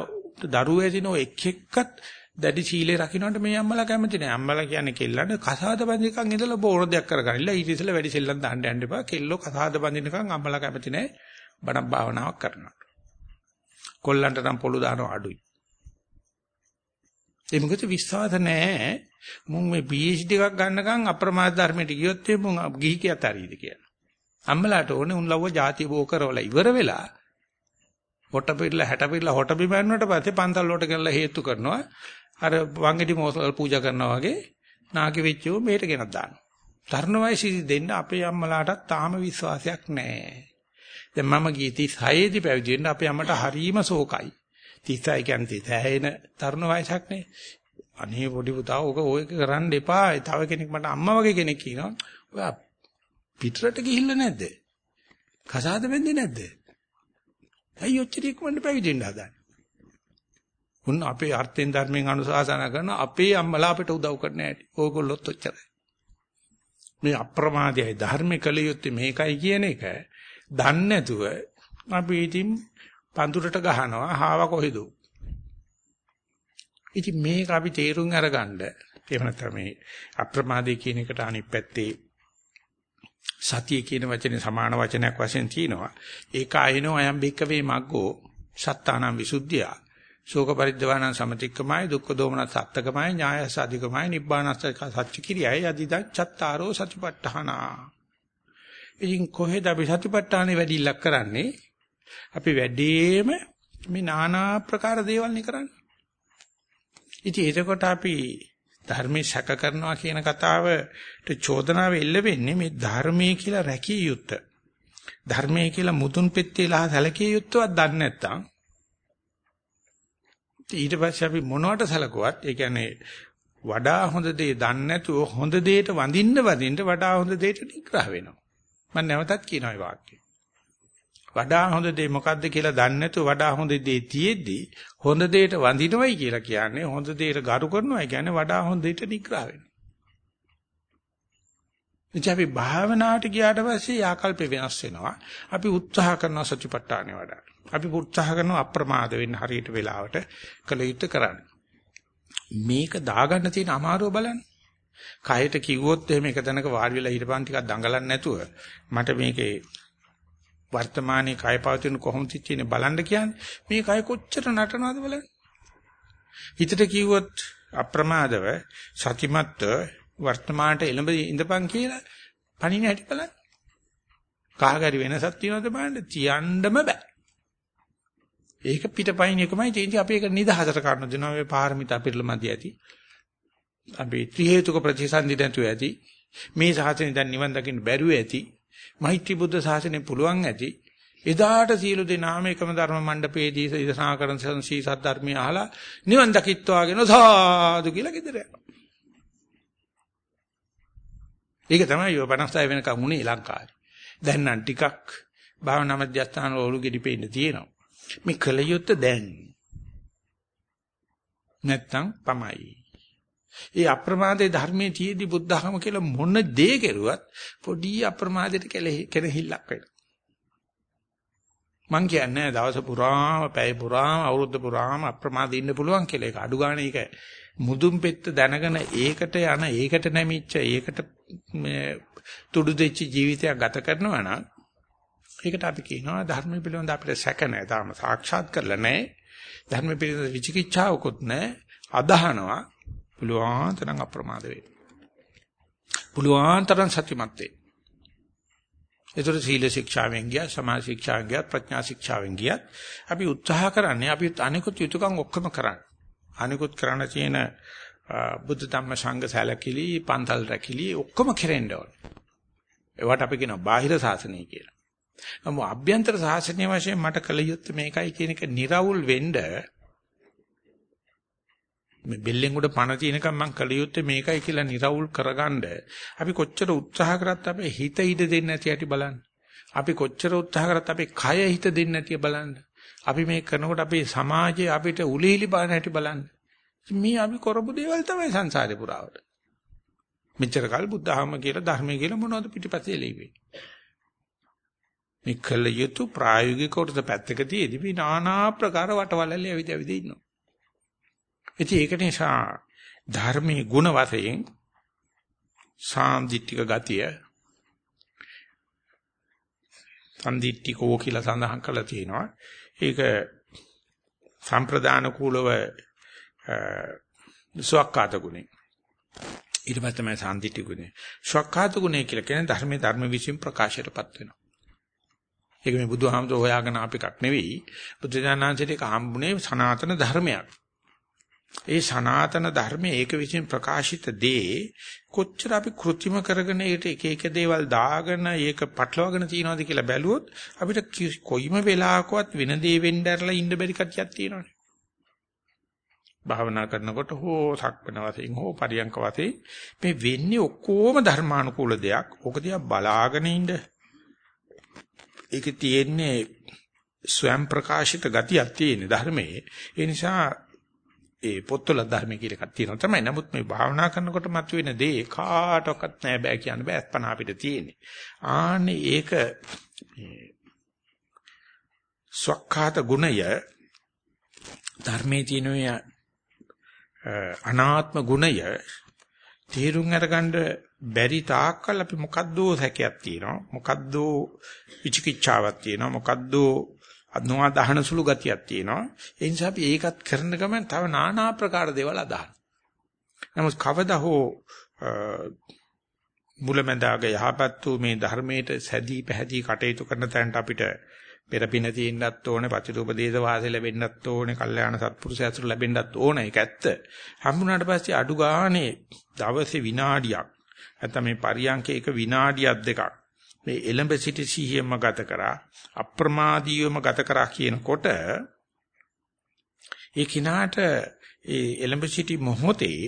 දරුවෝ ඇදින එක් එක්කත් දැඩි සීලේ රකින්නට මේ අම්මලා කැමති නෑ. අම්මලා කියන්නේ කෙල්ලන්ට කසාද බඳිනකන් ඉඳලා බෝරදයක් කරගන්නilla ඊට ඉස්සෙල්ලා වැඩි සෙල්ලම් දාන්න යන්න එපා. කෙල්ලෝ කසාද බඳිනකන් අම්මලා කැමති නෑ. බණ භාවනාවක් කරනවා. කොල්ලන්ට නම් පොළු දානවා අඩුයි. ඒ මොකද විශ්වාස නැහැ මුන් මේ PhD එකක් ගන්නකම් අප්‍රමාද ධර්මයට ගියොත් මුන් ගිහි කියත හරිද කියලා. අම්මලාට ඕනේ උන් ලව්ව ಜಾති බෝ කරවලා ඉවර වෙලා හොට පිරලා හැට පිරලා හොට බිම යනකොට පස්සේ පන්තල් වලට ගෙනලා හේතු කරනවා. අර වංගෙඩි මොසල් පූජා කරනවා වගේ නාකි වෙච්චෝ මේට ගෙනත් දානවා. තරුණ වයසේදී දෙන්න අපේ අම්මලාටත් තාම විශ්වාසයක් නැහැ. දැන් මම ගියේ 36 දී පැවිදි වෙන්න අපේ අම්මට හරීම ශෝකයි. 36 කියන්නේ තැහෙන තරුණ වයසක් නේ. අනේ පොඩි පුතා ඕක ඔය කරන්න එපා. තව කෙනෙක් මට අම්මා වගේ කෙනෙක් කියනවා. ඔයා පිටරට ගිහිල්ලා නැද්ද? කසාද වෙන්නේ නැද්ද? ඇයි ඔච්චර ඉක්මනට පැවිදෙන්න හදන්නේ? උන් අපේ අර්ථෙන් ධර්මයෙන් අනුශාසනා කරන අපේ අම්මලා අපිට උදව් කරන්න ඇති. ඕගොල්ලොත් ඔච්චරයි. මේ අප්‍රමාදයයි ධර්මිකල යුත්තේ මේකයි කියන එක දන්නේ නැතුව අපි ඉතින් පඳුරට ගහනවා හාව කොහෙද? ඉතින් මේක අපි තේරුම් අරගන්න එහෙම නැත්නම් මේ අප්‍රමාදී කියන එකට අනිත් පැත්තේ සතිය කියන වචනේ සමාන වචනයක් වශයෙන් තියෙනවා. ඒක ආයනෝ අයම් බික්කවේ මග්ගෝ සත්තානම් විසුද්ධිය. ශෝක පරිද්දවාන සමතික්කමයි දුක්ඛ දෝමන සත්තකමයි ඥායස අධිකමයි නිබ්බානස්ස සච්ච කිරියයි අදිදා චත්තාරෝ සතිපට්ඨානා. ඉතින් කොහෙද අපි සතිපට්ඨානේ වැඩිලක් කරන්නේ? අපි වැඩිම මේ নানা ආකාර දේවල් නේ කරන්නේ. ඉතින් එතකොට අපි ධර්මයේ සැක කරනවා කියන කතාවට චෝදනාව එල්ල වෙන්නේ මේ ධර්මයේ කියලා රැකිය යුත්ත. ධර්මයේ කියලා මුතුන් පෙත්තේලා සැලකිය යුත්තවත් දන්නේ නැත්නම් ඊට පස්සේ අපි මොනවට සැලකුවත් ඒ කියන්නේ වඩා හොඳ දේ දන්නේ නැතුව හොඳ දෙයට වඳින්න වඳින්න වඩා හොඳ දෙයට නිග්‍රහ වෙනවා. මම නැවතත් කියනවා මේ වාක්‍යය. වඩා හොඳ දේ මොකද්ද කියලා දන්නේ නැතුව වඩා හොඳ දේ තියෙද්දි හොඳ දෙයට වඳිනවයි කියලා කියන්නේ හොඳ දෙයට ගරු කරනවයි කියන්නේ වඩා හොඳ දෙයට නිග්‍රහ වෙනවා. එනිසා අපි භාවනාවට ගියාට පස්සේ ආකල්ප වෙනස් වෙනවා. අපි උත්සාහ කරනවා සතිපට්ඨානෙ වඩා. අපි උත්සාහ කරනවා අප්‍රමාද වෙන්න හරියට වෙලාවට කළ යුත්තේ කරන්න. මේක දාගන්න තියෙන අමාරුව බලන්න. කයට කිව්වොත් එහෙම එක තැනක වාඩි වෙලා හිටපන් ටිකක් දඟලන්නේ නැතුව මට මේකේ වර්තමානයේ කය පවතින කොහොමද තියෙන්නේ බලන්න කියන්නේ මේ කය කොච්චර නටනවද බලන්න. හිතට කිව්වොත් අප්‍රමාදව සතිමත්ව වර්තමානට එළඹ ඉඳපන් කියලා පණින හැටි බලන්න. කාගරි වෙනසක් තියෙනවද බලන්න? තියන්නම බෑ. ඒක පිටපයින් එකමයි. තියෙන්නේ අපි ඒක නිදහසට කරන දෙනවා. මේ පාරමිතා පිළිමදි ඇති. අපි ත්‍රි හේතුක ප්‍රතිසන්දි නැතුව ඇති. මේ සාසනේ දැන් නිවන් දකින්න බැරුව ඇති. මෛත්‍රී බුද්ධ ශාසනය පුළුවන් ඇති. එදාට සියලු දෙනාම එකම ධර්ම මණ්ඩපයේදී දේශනා කරන සංසී සද්ධර්මය අහලා නිවන් දකිත්වාගෙන සාදු කියලා ගෙදර යනවා. ඒක තමයි ඔය 56 වෙනකම් උනේ ලංකාවේ. දැන් නම් ටිකක් භාවනා මධ්‍යස්ථාන වල ඔලු ගෙඩි පෙන්න තියෙනවා. මේ කලියොත් දැන් නැත්තම් පමයි. ඒ අප්‍රමාදයේ ධර්මයේ තියේදී බුද්ධ ධර්ම කියලා මොන දේ කෙරුවත් පොඩි අප්‍රමාදයට කෙරෙහිල්ලක් වෙනවා. මං කියන්නේ දවස පුරාම පැය පුරාම අවුරුද්ද පුරාම අප්‍රමාද ඉන්න පුළුවන් කියලා. ඒක අඩු ගන්න ඒක මුදුන් පෙත්ත දැනගෙන ඒකට යන ඒකට නැමිච්ච ඒකට තුඩු දෙච්ච ජීවිතයක් ගත කරනවා නම් ඒකට අපි කියනවා ධර්ම පිළිබඳ අපිට සැක නැහැ. තාම සාක්ෂාත් කරලා නැහැ. ධර්ම පිළිබඳ විචිකිච්ඡාවකුත් නැහැ. අදහනවා පුළුවන් තරම් අප්‍රමාද වෙන්න. පුළුවන් තරම් සතිමත් වෙන්න. ඒතර සීල ශික්ෂාවෙන් ගියා සමාධි ශික්ෂාවෙන් ගියා ප්‍රඥා ශික්ෂාවෙන් ගියත් අපි උත්සාහ කරන්නේ අපි අනිකුත් යුතුයකම් ඔක්කොම කරන්න. අනිකුත් කරන්න තියෙන බුද්ධ ධම්ම සංඝ සැලකිලි පන්තල් රැකිලි ඔක්කොම කෙරෙන්න ඕනේ. ඒවට අපි කියනවා බාහිර සාසනය කියලා. නමුත් අභ්‍යන්තර සාසනීය වශයෙන් මට කල යුත්තේ මේකයි කියන එක निराවුල් වෙන්න මේ බෙල්ලෙන් උඩ පණ තියෙනකම් මං කල යුත්තේ මේකයි කියලා निराවුල් කරගන්න. අපි කොච්චර උත්සාහ කරත් අපේ හිත ඉඩ දෙන්නේ නැති ඇති බලන්න. අපි කොච්චර උත්සාහ කරත් අපේ කය හිත දෙන්නේ නැති බලන්න. අපි මේ කරනකොට අපේ සමාජයේ අපිට උලිහිලි බලන හැටි බලන්න. මේ අපි කරපු දේවල් තමයි සංසාරේ පුරාවට. මෙච්චර කල් බුද්ධහම කියලා ධර්මය කියලා මොනවද පිටිපස්සේ ලැබෙන්නේ? මේ කල යුතු ප්‍රායෝගික කොටස පැත්තක තියේදී මේ নানা ආකාර වටවලල්ලේ ඇවිද ඇවිද ඉන්නවා. ඉතින් ඒක නිසා ධර්මයේ ಗುಣ වශයෙන් සාන්දිටික ගතිය සම්දිට්ඨිකෝ කියලා සඳහන් කරලා තියෙනවා. ඒක සම්ප්‍රදාන කූලව සුවක්කාත ගුණේ. ඊට පස්සේ තමයි සම්දිට්ඨි ගුණේ. සුවක්කාත ගුණේ කියලා කියන්නේ ධර්මයේ ධර්ම විශ්ින් ප්‍රකාශයටපත් වෙනවා. ඒක මේ බුදුහාමුදුර හොයාගෙන ආප එකක් නෙවෙයි. බුදුජානනාංශයට ඒක හම්බුනේ සනාතන ධර්මයක්. ඒ සනාතන ධර්මයේ ඒක විසින් ප්‍රකාශිත දේ කොච්චර අපි કૃත්‍රිම කරගෙන ඒකට එක එක දේවල් දාගෙන ඒක පටලවාගෙන තියනවාද කියලා බැලුවොත් අපිට කොයිම වෙලාවකවත් වෙන දේ වෙන්න ඇරලා ඉන්න බැරි කතියක් තියෙනවානේ. භාවනා කරනකොට හෝ සක්පන වශයෙන් හෝ පරියංක වශයෙන් මේ වෙන්නේ ඔක්කොම ධර්මානුකූල දෙයක්. ඕක දිහා බලාගෙන ඉන්න. ඒකේ තියෙන්නේ ස්වයං ප්‍රකාශිත ගතියක් තියෙන ධර්මයේ. ඒ නිසා ඒ පොත්වල ධර්ම කියලා එකක් තියෙනවා තමයි. නමුත් මේ භාවනා කරනකොට මතුවෙන දේ කාටවත් නෑ බෑ කියන්න බෑ. අත්පන අපිට තියෙන්නේ. ආන්නේ ඒක ස්වකහාත ගුණය ධර්මයේ තියෙන අනාත්ම ගුණය තේරුම් අරගන්න බැරි තාක්කල් අපි මොකද්දෝ සැකයක් තියෙනවා මොකද්දෝ විචිකිච්ඡාවක් තියෙනවා මොකද්දෝ අනුවා දහන සුළු ගතියක් තියෙනවා. ඒ නිසා අපි ඒකත් කරන ගමන් තව নানা ආකාර දේවල් අදහන. නමුත් කවදා හෝ මුලැමැදාග යහපත් වූ මේ ධර්මයට සැදී පැහැදී කටයුතු කරන තැනට අපිට පෙරපින තියෙන්නත් ඕනේ, පතිරූපදේශ වාසය ලැබෙන්නත් ඕනේ, කල්යාණ සත්පුරුෂය ඇසුර ලැබෙන්නත් ඕනේ. ඒක ඇත්ත. හම්බුනාට පස්සේ අඩු ගානේ දවසේ විනාඩියක් නැත්නම් මේ පරියන්කේ එක විනාඩියක් දෙකක් මේ එලඹ සිටි සිහියම ගත කරා අප්‍රමාදීවම ගත කරා කියනකොට ඒ කිනාට ඒ එලඹ සිටි මොහොතේ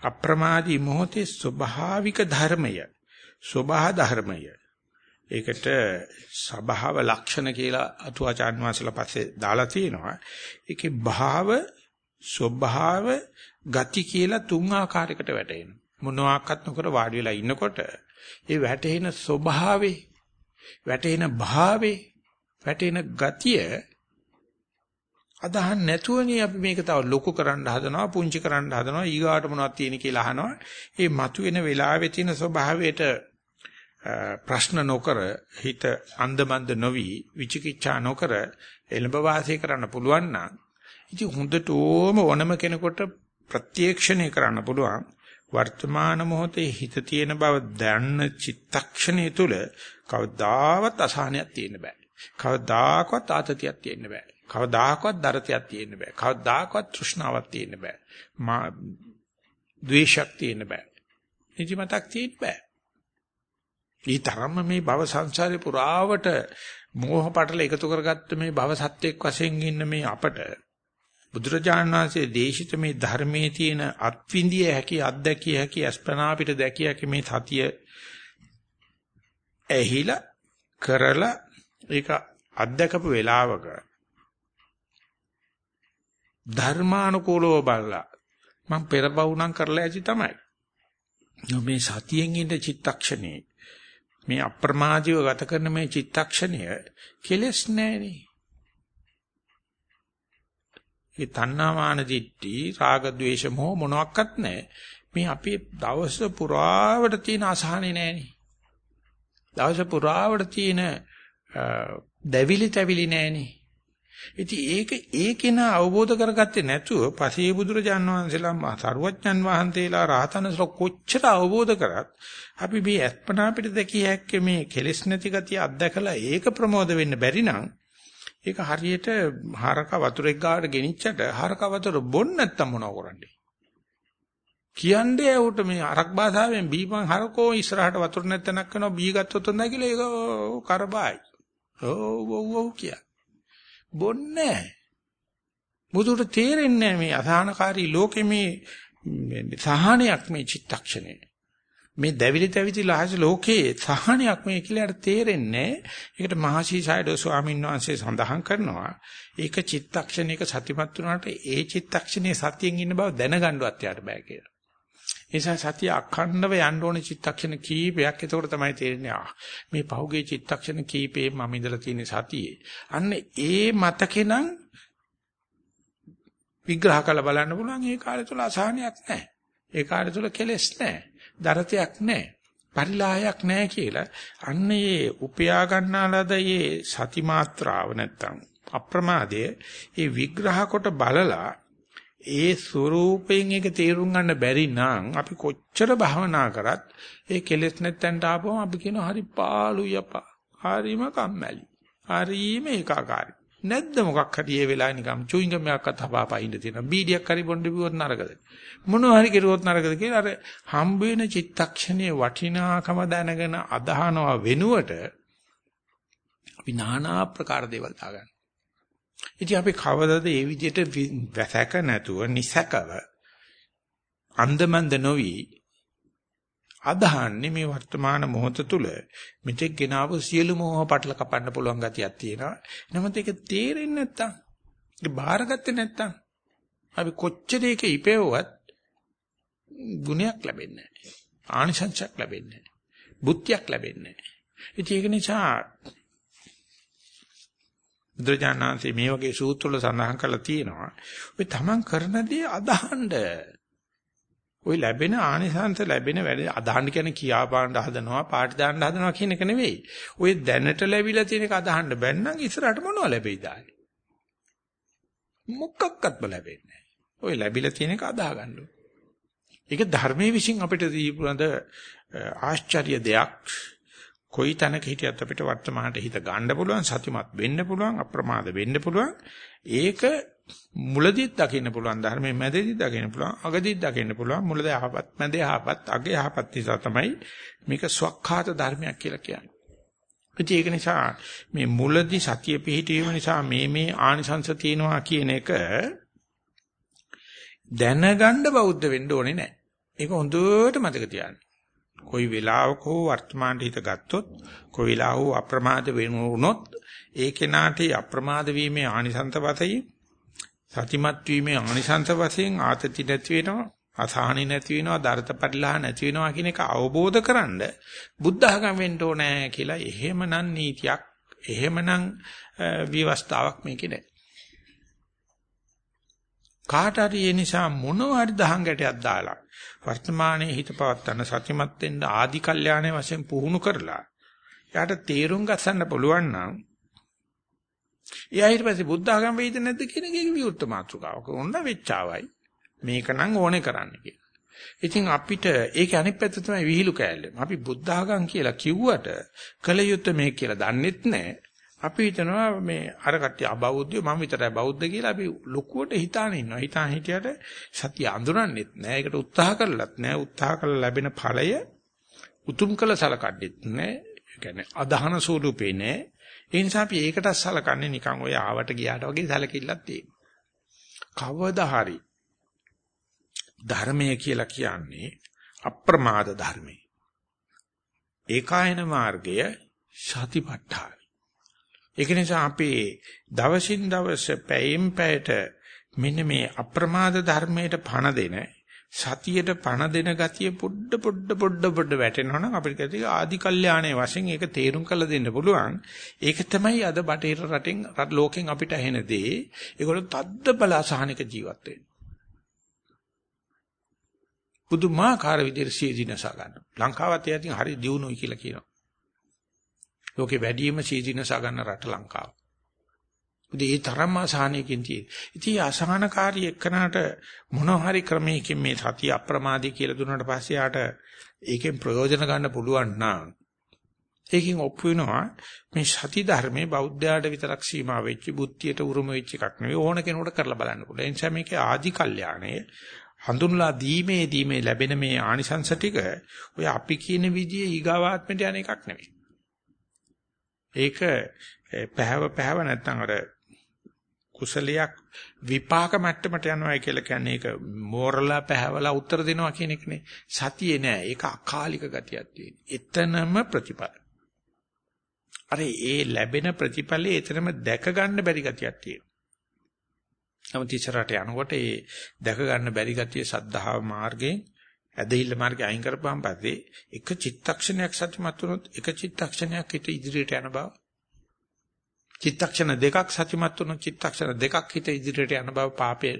අප්‍රමාදී මොහොතේ ස්වභාවික ධර්මය ස්වභාව ධර්මය ඒකට සබාව ලක්ෂණ කියලා අතුවාචාන් වහන්සේලා පස්සේ දාලා තියෙනවා. ඒකේ භාව ස්වභාව ගති කියලා තුන් ආකාරයකට වැටෙනවා. මොනවාක්වත් නොකර වාඩි වෙලා ඉන්නකොට ඒ වැටෙන ස්වභාවේ වැටෙන භාවේ වැටෙන ගතිය අදහන් නැතුවනේ අපි මේක තව ලොකු කරන්න හදනවා පුංචි කරන්න හදනවා ඊගාට මොනවද තියෙන කියලා අහනවා. ඒ මතුවෙන වෙලාවේ තියෙන ස්වභාවයට ප්‍රශ්න නොකර හිත අන්දමන්ද නොවි විචිකිච්ඡා නොකර එළඹ වාසය කරන්න පුළුවන් නම් ඉතින් හොඳටම ඕනම කෙනෙකුට ප්‍රත්‍යක්ෂණය කරන්න පුළුවන්. වර්තමාන මොහොතේ හිත තියෙන බව දැනන චිත්තක්ෂණය තුල කවදාවත් අසහනයක් තියෙන්න බෑ. කවදාකවත් ආතතියක් තියෙන්න බෑ. කවදාකවත් දරතයක් තියෙන්න බෑ. කවදාකවත් තෘෂ්ණාවක් තියෙන්න බෑ. මා ද්වේෂයක් තියෙන්න බෑ. නිදිමතක් තියෙන්න බෑ. මේ තරම්ම මේ භව සංසාරේ පුරාවට මෝහ පටල එකතු කරගත්ත මේ භව සත්‍යයක් වශයෙන් ඉන්න මේ අපට බුදුරජාණන් වහන්සේ දේශිත මේ ධර්මයේ තියෙන අත්විඳිය හැකි අත්දැකිය හැකි අස්පනා පිට දැකිය හැකි මේ සතිය ඇහිලා කරලා ඒක අත්දකපු වෙලාවක ධර්මානුකූලව බලලා මම පෙරබවුනම් කරලා ඇති තමයි. මේ සතියෙන් ඉන්න චිත්තක්ෂණේ මේ අප්‍රමාදීව ගත කරන මේ චිත්තක්ෂණය කෙලස් නෑනේ. ඒ තණ්හාමාන දිට්ටි රාග ద్వේෂ මොහ මොනවත් නැහැ. මේ අපි දවස පුරාවට තියෙන අසහනේ නැහෙනි. දවස පුරාවට තියෙන දැවිලි තැවිලි නැහෙනි. ඉතින් ඒක ඒකේන අවබෝධ කරගත්තේ නැතුව පසේ බුදුරජාන් වහන්සේලා සරුවච්චන් වහන්සේලා රහතන්සලා කොච්චර අවබෝධ කරත් අපි මේ අත්පනා පිට දැකිය හැක්කේ මේ කෙලෙස් නැති ගතිය අත්දකලා ඒක ප්‍රමෝද වෙන්න බැරි නම් ඒක හරියට හරක වතුරෙක් ගාවට ගෙනිච්චට හරක වතුර බොන්න නැත්තම් මොනව කරන්නේ? කියන්නේ උට මේ අරක් භාෂාවෙන් බීපන් හරකෝ ඉස්සරහට වතුර නැත්තනක් කරනවා බී ගත්තොත් හොඳයි කියලා ඒක කරබායි. ඔව් ඔව් ඔව් කිය. බොන්නේ බුදුට තේරෙන්නේ මේ අසහනකාරී ලෝකෙ මේ සහනයක් මේ චිත්තක්ෂණය. මේ දැවිලි තැවිලි ලහස ලෝකේ සහනයක් මේ කියලා තේරෙන්නේ. ඒකට මහසී සයඩෝ ස්වාමීන් වහන්සේ සඳහන් කරනවා. ඒක චිත්තක්ෂණයක සතිමත් වුණාට ඒ චිත්තක්ෂණයේ සතියෙන් ඉන්න බව දැනගන්නවත් යාට බෑ කියලා. නිසා සතිය අඛණ්ඩව යන්න ඕනේ චිත්තක්ෂණ කීපයක්. එතකොට තමයි තේරෙන්නේ ආ මේ පහුගිය චිත්තක්ෂණ කීපේ මම ඉඳලා තියෙන සතියේ. අන්න ඒ මතකෙනම් විග්‍රහ කරලා බලන්න පුළුවන් ඒ කාලය තුල අසහනයක් නැහැ. ඒ කාලය තුල කෙලෙස් නැහැ. දරතයක් නැහැ. පරිලාහයක් නැහැ කියලා අන්න ඒ උපයා ගන්නාලද ඒ සති මාත්‍රාව නැත්තම් අප්‍රමාදයේ ඒ විග්‍රහ කොට බලලා ඒ ස්වરૂපයෙන් ඒක තේරුම් ගන්න බැරි නම් අපි කොච්චර භවනා කරත් ඒ කෙලෙස් නැත්තන්ට ආපුවම අපි කියනවා හරි පාළුයි අපා. හරිම කම්මැලි. හරිම ඒකාකාරයි. නැද්ද මොකක් හරි ඒ වෙලාවේ නිකම් චුයින්ගම් එකක්වත් හපාපා ඉන්න තියෙනවා. බීඩියක් හරි බොන්න බිව්වොත් නරකද? මොනවා හරි කෙරුවොත් නරකද කියලා අර හම්බ වෙන චිත්තක්ෂණයේ වටිනාකම දැනගෙන අදහනවා වෙනුවට අපි নানা ආකාර දේවල් දාගන්න. ඉතින් අපි කවදද මේ විදිහට වැසක නැතුව නිසකව අන්දමන්ද නොවි අදහන්නේ මේ වර්තමාන මොහොත තුල මෙතෙක් ගෙනාවු සියලු මොහ පටල කපන්න පුළුවන් ගතියක් තියෙනවා. නමුත් ඒක තේරෙන්නේ නැත්තම් ඒක බාරගත්තේ නැත්තම් අපි කොච්චර ඒක ඉපෙවුවත් ගුණයක් ලැබෙන්නේ නැහැ. ආනිසංසයක් ලැබෙන්නේ නැහැ. බුද්ධියක් ලැබෙන්නේ නැහැ. ඒක නිසා බුදුරජාණන්සේ මේ වගේ සූත්‍රවල සඳහන් කරලා තියෙනවා. ඔය තමන් කරන දේ අදහන්න. ওই ලැබෙන ආනිසංස ලැබෙන වැඩ අදහන්න කියන්නේ කියා පාන්න හදනවා, පාටි දාන්න හදනවා කියන එක නෙවෙයි. ඔය දැනට ලැබිලා තියෙන එක අදහන්න බැන්නම් ඉස්සරහට මොනව ලැබෙයිද ආයේ? මොකක්වත්ම ලැබෙන්නේ නැහැ. ඔය ලැබිලා තියෙන එක අදාහ ගන්න ඒක ධර්මයේ විශ්ින් අපිට දීපුනද ආශ්චර්ය දෙයක්. කොයි තැනක හිටියත් අපිට වර්තමානට හිත ගන්න පුළුවන්, සතිමත් වෙන්න පුළුවන්, අප්‍රමාද වෙන්න පුළුවන්. ඒක මුලදිත් දකින්න පුළුවන් ධර්මයේ මැදදිත් දකින්න පුළුවන් අගදිත් දකින්න පුළුවන් මුලද යහපත් මැද යහපත් අග යහපත් නිසා තමයි මේක ස්වකහාත ධර්මයක් කියලා කියන්නේ. ඒක නිසා මේ මුලදි සතිය පිහිටීම නිසා මේ මේ ආනිසංශ තියෙනවා කියන එක දැනගන්න බෞද්ධ වෙන්න ඕනේ නැහැ. ඒක හොඳට මතක තියාගන්න. කොයි වෙලාවක හෝ වර්තමානයේ හිත ගත්තොත් කොයි වෙලාවක අප්‍රමාද වෙනොත් ඒ කෙනාට අප්‍රමාද වීමේ ආනිසංස වතයි සතිමත් වීමේ ආනිසංස වශයෙන් ආතති නැති වෙනවා අසහනෙ නැති වෙනවා දරත පරිලහ නැති වෙනවා කියන එක අවබෝධ කරන්ඩ බුද්ධඝම වෙන්න ඕනේ කියලා එහෙමනම් නීතියක් එහෙමනම් විවස්ථාවක් මේකේ නැහැ කාට හරි ඒ නිසා මොනවා හරි දහං ගැටයක් දාලා වර්තමානයේ හිත පවත්තන සතිමත් වෙන්න ආදි කල්යාණයේ වශයෙන් පුහුණු කරලා යාට තේරුම් ගන්න පුළුවන් නම් එයා ඊට පස්සේ බුද්ධ ආගම වෙයිද නැද්ද කියන එකේ විවුර්ත මාතෘකාවක ඕන වෙච්චාවයි. මේක නම් ඕනේ කරන්න කියලා. ඉතින් අපිට ඒක අනිත් පැත්ත තමයි විහිළු කෑල්ල. අපි බුද්ධ ආගම් කියලා කිව්වට කල යුත්තේ මේක කියලා දන්නෙත් නැහැ. අපි හිතනවා මේ අර කට්ටිය අබෞද්ධයෝ මම විතරයි බෞද්ධ කියලා අපි ලොකුවට හිතාන ඉන්නවා. හිතාන හිටියට සතිය අඳුරන්නෙත් නැහැ. ඒකට උත්සාහ කළත් නැහැ. උත්සාහ කළ ලැබෙන ඵලය උතුම් කළ සලකන්නේත් නැහැ. ඒ කියන්නේ අදහන ස්වරූපේ නැහැ. ඒ නිසා අපි ඒකට සලකන්නේ නිකන් ඔය ආවට ගියාට වගේ සැලකිල්ලක් තියෙනවා. කවදා හරි ධර්මය කියලා කියන්නේ අප්‍රමාද ධර්මයි. ඒකායන මාර්ගය සතිපට්ඨාන. ඒක නිසා අපි දවසින් දවස පැයෙන් පැයට මෙන්න මේ අප්‍රමාද ධර්මයට පණ දෙන සතියට පණ දෙන ගතිය පොඩ පොඩ පොඩ පොඩ වැටෙනවනම් අපිට කැටි ආදි කල්යාණයේ වශයෙන් ඒක තේරුම් කරලා දෙන්න පුළුවන්. ඒක තමයි අද බටහිර රටෙන් ලෝකෙන් අපිට ඇහෙන දේ. ඒගොල්ලෝ තද්ද බල අසහනික ජීවත් වෙන්නේ. පුදුමාකාර විදිහට සීදීනසා ගන්න. ලංකාවත් එයාටින් හරි දියුණුවයි කියලා කියනවා. ලෝකේ වැඩිම සීදීනසා ගන්න රට ලංකාව. ඒ තරම්ම අසහනයකින් තියෙන්නේ. ඉතින් අසහනකාරී එක්කනට මොනවා හරි ක්‍රමයකින් මේ සතිය අප්‍රමාදී කියලා දුන්නාට පස්සේ යාට ඒකෙන් ප්‍රයෝජන ගන්න පුළුවන් නම් ඒකෙන් ඔප්පු වෙනවා මේ සති ධර්මයේ බෞද්ධයාට විතරක් සීමා වෙච්ච බුද්ධියට උරුම වෙච්ච එකක් නෙවෙයි ඕන කෙනෙකුට කරලා බලන්න පුළුවන්. ඒ නිසා මේකේ ආදි කල්යාණය හඳුන්ලා දීමේ දීමේ ලැබෙන මේ ආනිසංස ටික ඔය අපි කියන විදිහේ ඊගාවාත්මයට යන එකක් නෙවෙයි. ඒක පැහැව පැහැව නැත්තම් අර කුසලයක් විපාක මට්ටමට යනවා කියලා කියන්නේ ඒක මෝරලා පැහැවලා උත්තර දෙනවා කියන එකනේ. සතියේ නෑ. ඒක අකාලික ගතියක් තියෙන. එතනම ප්‍රතිපල. අර ඒ ලැබෙන ප්‍රතිඵලයේ එතනම දැක ගන්න බැරි ගතියක් තියෙනවා. නමුත් ඉස්සරහට යනකොට ඒ දැක ගන්න බැරි ගතිය සද්ධාව මාර්ගයෙන් ඇදහිල්ල මාර්ගය අයින් කරපුවාන් පස්සේ එක චිත්තක්ෂණයක් සත්‍යමත් වුණොත් එක චිත්තක්ෂණයක් හිත ඉදිරියට යන බව චිත්තක්ෂණ දෙකක් සත්‍යමත් වුණොත් චිත්තක්ෂණ දෙකක් හිත ඉදිරියට යන බව පාපේ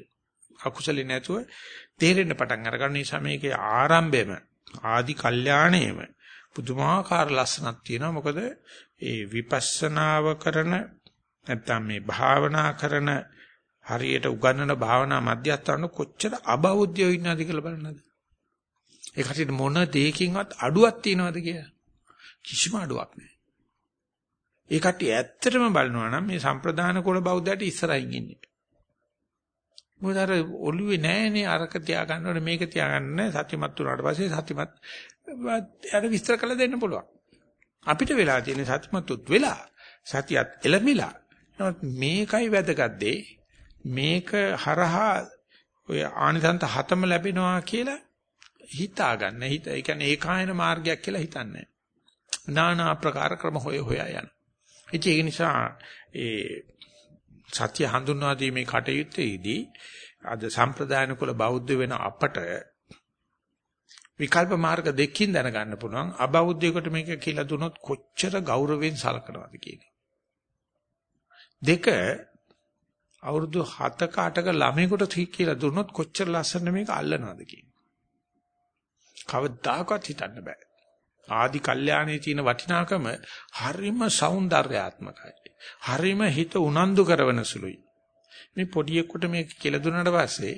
අකුසලේ නැතුව තේරෙන්න පටන් අරගන්න. නිසා මේකේ ආරම්භයම ආදි කල්යාණයම පුදුමාකාර ලස්සනක් තියෙනවා. මොකද ඒ විපස්සනාව කරන නැත්තම් මේ භාවනා කරන හරියට උගන්වන භාවනා මධ්‍යස්ථාන කොච්චර අබෞද්ධයෝ ඉන්නවද කියලා බලන්නද? ඒ කටියට මොන දෙයකින්වත් අඩුවක් තියනවද කියලා කිසිම අඩුවක් නැහැ. ඒ කට්ටිය ඇත්තටම බලනවා නම් මේ සම්ප්‍රදාන කුල බෞද්ධයට ඉස්සරහින් ඉන්නේ. මොකද අර ඔළුවේ නැහැනේ අරක තියාගන්න ඕනේ මේක තියාගන්න සත්‍යමත් වුණාට පස්සේ සත්‍යමත් අර විස්තර කළ දෙන්න පුළුවන්. අපිට වෙලා තියෙන සත්‍යමත්ුත් වෙලා සතියත් එළමිලා. නමුත් මේකයි වැදගත් මේක හරහා ඔය ආනිසන්ත හතම ලැබෙනවා කියලා හිතා ගන්න. හිත ඒ කියන්නේ ඒකායන මාර්ගයක් කියලා හිතන්නේ. නානා ආකාර ක්‍රම හොය හොයා යන. ඒක නිසා ඒ සත්‍ය හඳුන්වා දීමේ කටයුත්තේදී අද සම්ප්‍රදායන කුල බෞද්ධ වෙන අපට විකල්ප මාර්ග දෙකකින් දැනගන්න පුළුවන් අබෞද්ධයෙකුට මේක කියලා දුනොත් කොච්චර ගෞරවයෙන් සලකනවද කියන්නේ. දෙක අවුරුදු 7ක 8ක ළමයෙකුට කියලා දුන්නොත් කොච්චර ලස්සන මේක අල්ලනවද කියන්නේ. කවදාකවත් හිතන්න බෑ. ආදි කල්යාණයේ තියෙන වටිනාකම හරිම సౌందర్యාත්මකයි. හරිම හිත උනන්දු කරවන සුළුයි. මේ පොඩියෙකුට මේක කියලා දුන්නාට පස්සේ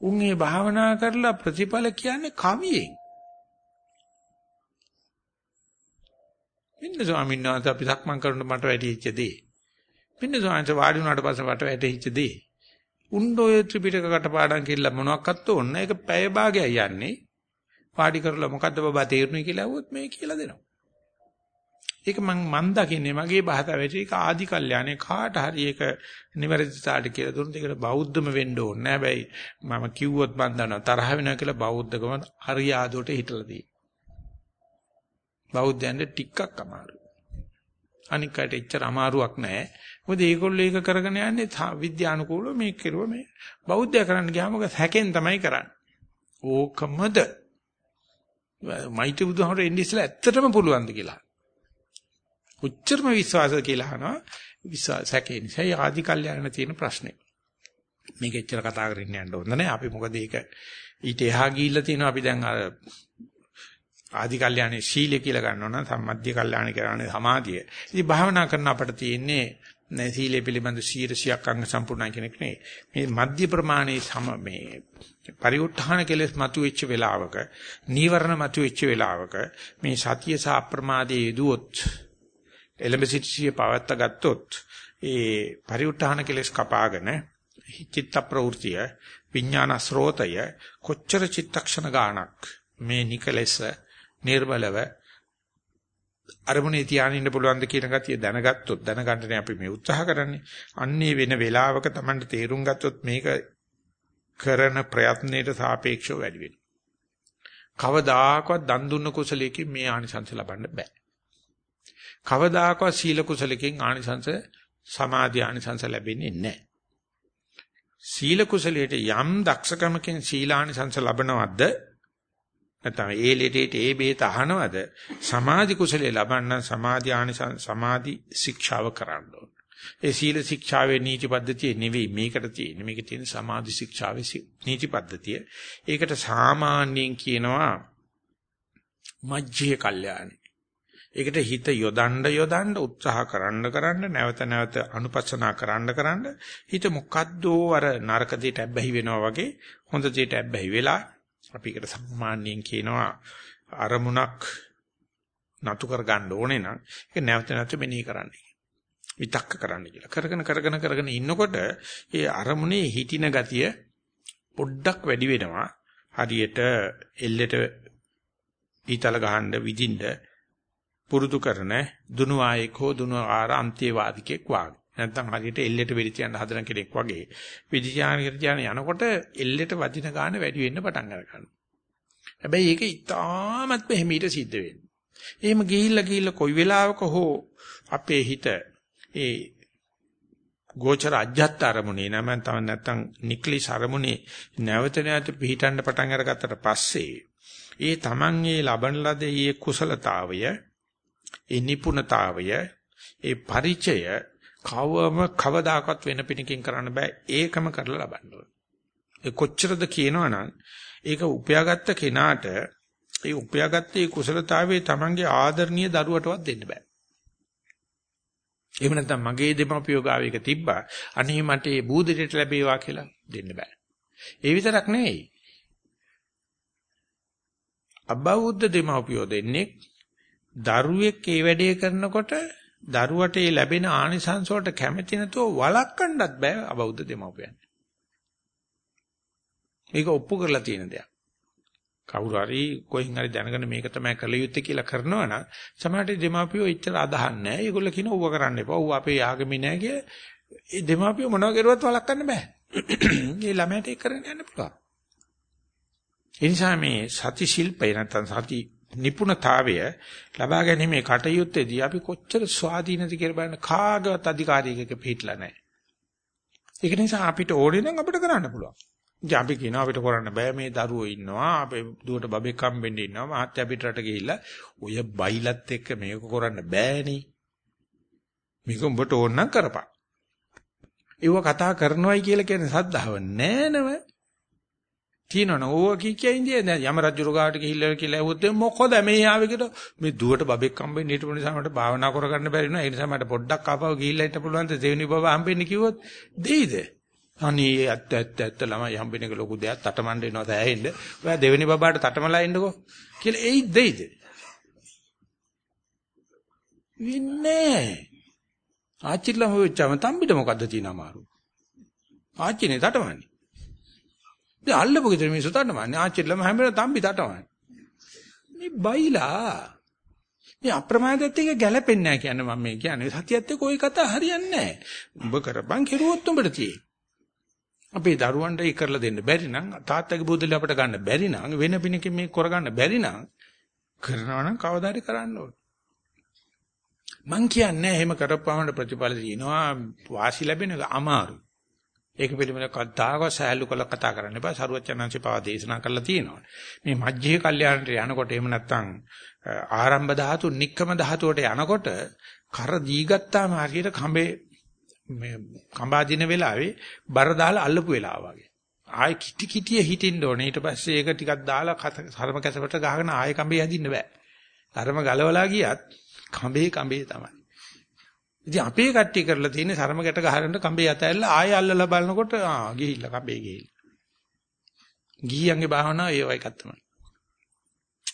උන් ඒ භාවනා කරලා ප්‍රතිඵල කියන්නේ කවියෙන්. මෙන්න ස්වාමීන් වහන්සේ අපි සක්මන් කරනකොට මට වැටිච්ච දේ. මෙන්න ස්වාමීන් වහන්සේ වාඩි වුණාට පස්සේ මට වැටිච්ච දේ. උන් ඔය ත්‍රිපිටක කටපාඩම් කියලා මොනවක්වත් ඕන නැහැ. ඒක පැය භාගයක් යන්නේ. පාඩි කරලා මොකද්ද බබා තේරුණේ කියලා අහුවොත් මේ කියලා දෙනවා. ඒක මං මන් දකින්නේ මගේ භාෂාවෙට ඒක ආදි කල්යාණේ කාට හරි ඒක නිවැරදිතාවට කියලා දුන්නොත් ඒකට බෞද්ධම වෙන්න ඕනේ. නෑ හැබැයි මම කිව්වොත් මන් දන්නවා තරහ වෙනවා කියලා බෞද්ධකම හරියාදුවට හිටලා තියෙනවා බෞද්ධයන්ට ටිකක් අමාරුයි. අනික් අයට එච්චර අමාරුවක් නෑ. මොකද මේගොල්ලෝ ඒක කරගෙන යන්නේ විද්‍යානුකූලව මේක කෙරුව මේ බෞද්ධය කරන්න ගියාම මොකද හැකෙන් තමයි කරන්නේ. ඕකමද? මයිටි බුදුහමර එන්නේ ඉස්සලා ඇත්තටම පුළුවන්ද කියලා. උච්චරම විශ්වාස කියලා අහනවා විශ්වාස හැකේ නිසා ආදි කල්යන තියෙන ප්‍රශ්නේ. මේක එච්චර කතා කරගෙන යන්න ඕන නෑ. අපි මොකද ඒක ඊට එහා ගිහිල්ලා තියෙනවා අපි දැන් අර ආදි කල්යාණේ සීලය කියලා ගන්නවා නම් සම්මද්ධ කල්යාණේ කරන්නේ සමාධිය. ඉතින් භාවනා කරන අපට තියෙන්නේ නෑ සීලය පිළිබඳ 100ක් අංග සම්පූර්ණයි කෙනෙක් නෙවෙයි. මේ මධ්‍ය ප්‍රමාණයේ සම මේ පරිඋත්ථාන කෙලස් මතුවෙච්ච වෙලාවක, නීවරණ මතුවෙච්ච වෙලාවක මේ සතිය සහ අප්‍රමාදයේ යෙදුවොත් එලඹ සිටියේ පවත්ත ගත්තොත් ඒ පරිඋත්ථාන කෙලස් කපාගෙන චිත්ත ප්‍රවෘතිය විඥාන ස්රෝතය කොච්චර චිත්තක්ෂණ ගාණක් මේ නිකලෙස නිර්බලව අරමුණේ තියාගෙන ඉන්න පුළුවන්ද කියන ගතිය දැනගත්තොත් දැනගන්නනේ අපි මේ උත්සාහ කරන්නේ. අන්නේ වෙන වෙලාවක Tamanට තේරුම් ගත්තොත් මේක කරන ප්‍රයත්නයට සාපේක්ෂව වැඩි වෙනවා. කවදාකවත් දන් දුන්න කුසලයකින් මේ ආනිසංස ලබන්න බෑ. කවදාකවත් සීල කුසලකින් ආනිසංස සමාධි ආනිසංස ලැබෙන්නේ නැහැ. සීල කුසලයට යම් දක්ෂකමකින් සීලානිසංස ලබනවද නැත්නම් ඒ ලෙඩේට ඒ බේත අහනවද සමාධි කුසලයේ ලබන්න සමාධි ආනිසං සමාධි ශික්ෂාව කරන්න ඕන. ඒ සීල ශික්ෂාවේ නීති පද්ධතිය නෙවෙයි මේකට තියෙන්නේ. මේකේ තියෙන සමාධි ශික්ෂාවේ නීති පද්ධතිය. ඒකට සාමාන්‍යයෙන් කියනවා මජ්ජේ කල්යාණි. ඒකට හිත යොදන්න යොදන්න උත්සාහ කරන්න කරන්න නැවත නැවත අනුපස්සනා කරන්න කරන්න හිත මොකද්දෝ අර නරක දෙයට ඇබ්බැහි වෙනවා වගේ හොඳ දෙයට ඇබ්බැහි වෙලා අපි ඒකට සාමාන්‍යයෙන් කියනවා අරමුණක් නතු කර ගන්න ඕනේ නම් ඒක නැවත නැවත මෙනෙහි කරන්න. විතක්ක කරන්න කියලා. කරගෙන කරගෙන කරගෙන ඉන්නකොට ඒ අරමුණේ හිටින ගතිය පොඩ්ඩක් වැඩි වෙනවා. හරියට එල්ලෙට ඊතල ගහන්න විදින්න පුරුදු කරන දුනු ආයක හෝ දුනු ආර අන්තිවාදිකෙක් වාගේ. නැත්නම් හරියට එල්ලෙට වෙලි තියන්න හදන කෙනෙක් වගේ විදිඥානිකට කියන යනකොට එල්ලෙට වදින ගාන වැඩි වෙන්න පටන් ගන්නවා. හැබැයි ඒක ඉතාමත්ම හිමීට සිද්ධ වෙන්නේ. එහෙම ගිහිල්ලා ගිහිල්ලා කොයි වෙලාවක හෝ අපේ හිත ඒ ගෝචර අජ්ජත් අරමුණේ නම තමයි නැත්තම් නික්ලිස් අරමුණේ නැවත නැවත පිහිටන්න පටන් අරගත්තට පස්සේ ඒ Taman ඒ ලබන ලද ඒ කුසලතාවය ඒ නිපුණතාවය ඒ ಪರಿචය කවම කවදාකවත් වෙන පිණකින් කරන්න බෑ ඒකම කරලා ලබන්න ඕනේ. ඒ කොච්චරද කියනවනම් ඒක උපයාගත්ත කෙනාට ඒ උපයාගත්ත ඒ කුසලතාවයේ Tamanගේ ආදරණීය දරුවටවත් දෙන්න බෑ. එහෙම නැත්නම් මගේ දෙමාපියෝ ගාව එක තිබ්බා. අනේ මට ඒ බූදෙට ලැබේවා කියලා දෙන්න බෑ. ඒ විතරක් නෙවෙයි. අබෞද්ධ දෙමාපියෝ දෙන්නේ දරුවෙක් ඒ වැඩේ කරනකොට දරුවට ඒ ලැබෙන ආනිසංස වලට කැමති නැතුව වළක්වන්නත් බෑ අබෞද්ධ දෙමාපියන්. මේක ඔප්පු කරලා තියෙන දෙයක්. කවුරු හරි කොහෙන් හරි දැනගෙන මේක තමයි කළ යුත්තේ කියලා කරනවා නම් සමහරට දෙමාපියෝ එච්චර අදහන්නේ නැහැ. ඒගොල්ලෝ කියන ඌව කරන්න එපා. ඌ අපේ ආගමේ නැහැ කියලා. ඒ දෙමාපියෝ මොනවා කරුවත් වළක්වන්න බෑ. මේ ළමයට ඒක කරන්න යන්න පුළුවන්. ඒ නිසා මේ සති ශිල්පය නැත්නම් සති නිපුණතාවය ලබා ගැනීමේ කටයුත්තේදී අපි කොච්චර ස්වාධීනද කියලා බලන්න කාගවත් අධිකාරියකක පිටලා නැහැ. ඒක නිසා අපිට ඕනේ නම් අපිට කරන්න පුළුවන්. ඉතින් අපි කියනවා අපිට කරන්න බෑ මේ දරුවෝ ඉන්නවා අපේ දුවට බබෙක් හම්බෙන්න ඉන්නවා මහත්ය පිටරට ගිහිල්ලා ඔය බයිලත් එක්ක මේක කරන්න බෑනේ මේක උඹට ඕන නම් කරපන් ඒව කතා කරනවයි කියලා කියන්නේ සද්ධාව නෑනම තියෙනවනේ ඕවා කී කිය ඉන්නේ දැන් යම රජු ගාවට ගිහිල්ලා කියලා ඇහුවොත් මොකද මේ ආවේ කියලා මේ දුවට බබෙක් හම්බෙන්න හිටපු නිසා මට භාවනා කරගන්න බැරි වුණා ඒ නිසා මට පොඩ්ඩක් ආපහු ගිහිල්ලා හිට පුළුවන් දෙවෙනි බබ හම්බෙන්න කිව්වොත් දෙයිද අනේ ඇත්ත ඇත්ත ඇත්ත ළමයි හම්බෙන එක ලොකු දෙයක් තටමඬ එනවා දැහැෙන්න. ඔයා දෙවෙනි බබාට තටමලා එන්නකෝ කියලා එයි දෙයිද? වින්නේ. ආච්චිලම වෙච්චම තම්බිට මොකද්ද තියෙන අමාරු? ආච්චිනේ තටමන්නේ. දැන් අල්ලපු ගෙදර මිනිස්සු තටමන්නේ. ආච්චිලම හැමෝම තම්බි තටමන්නේ. මේ බයිලා මේ අප්‍රමාදයට එක ගැලපෙන්නේ නැහැ කියන්නේ මම මේ කියන්නේ සතියත් එක්ක ওই කතා හරියන්නේ නැහැ. උඹ කරපන් කෙරුවොත් උඹට තියෙයි. අපේ දරුවන්ට ඒක කරලා දෙන්න බැරි නම් තාත්තගේ බුදුදල අපිට ගන්න බැරි නම් වෙන පිනකින් මේක කරගන්න බැරි නම් කරනවා නම් කවදාද කරන්න ඕන මං කියන්නේ එහෙම කරපුවාම ප්‍රතිඵල දිනනවා වාසි ලැබෙන එක අමාරු ඒක පිළිබඳව කතාවක සෑහළු කළ කතා කරන්න එපා සරුවචනංශي පව දේශනා කරලා තියෙනවා මේ මජ්ජේ කල්යාණට යනකොට එහෙම නැත්නම් ආරම්භ ධාතු නික්කම ධාතුවට යනකොට කර දීගත්තාම හරියට කඹේ මේ කඹා දින වෙලාවේ බර දාලා අල්ලපු වෙලාව වගේ. ආයෙ කිටි කිටිය හිටින්න ඕනේ. ඊට පස්සේ ඒක ටිකක් දාලා හරම කැසපට ගහගෙන ආයෙ කඹේ හැදින්න බෑ. හරම ගලවලා ගියත් කඹේ කඹේ තමයි. ඉතින් අපේ කට්ටිය කරලා තියෙන්නේ සරම ගැට ගහගෙන කඹේ යතැල්ලා ආයෙ අල්ලලා බලනකොට ආ ගිහිල්ලා කඹේ ගිහිල්ලා. ගිහියන්ගේ භාවනාව ඒව එකක් තමයි.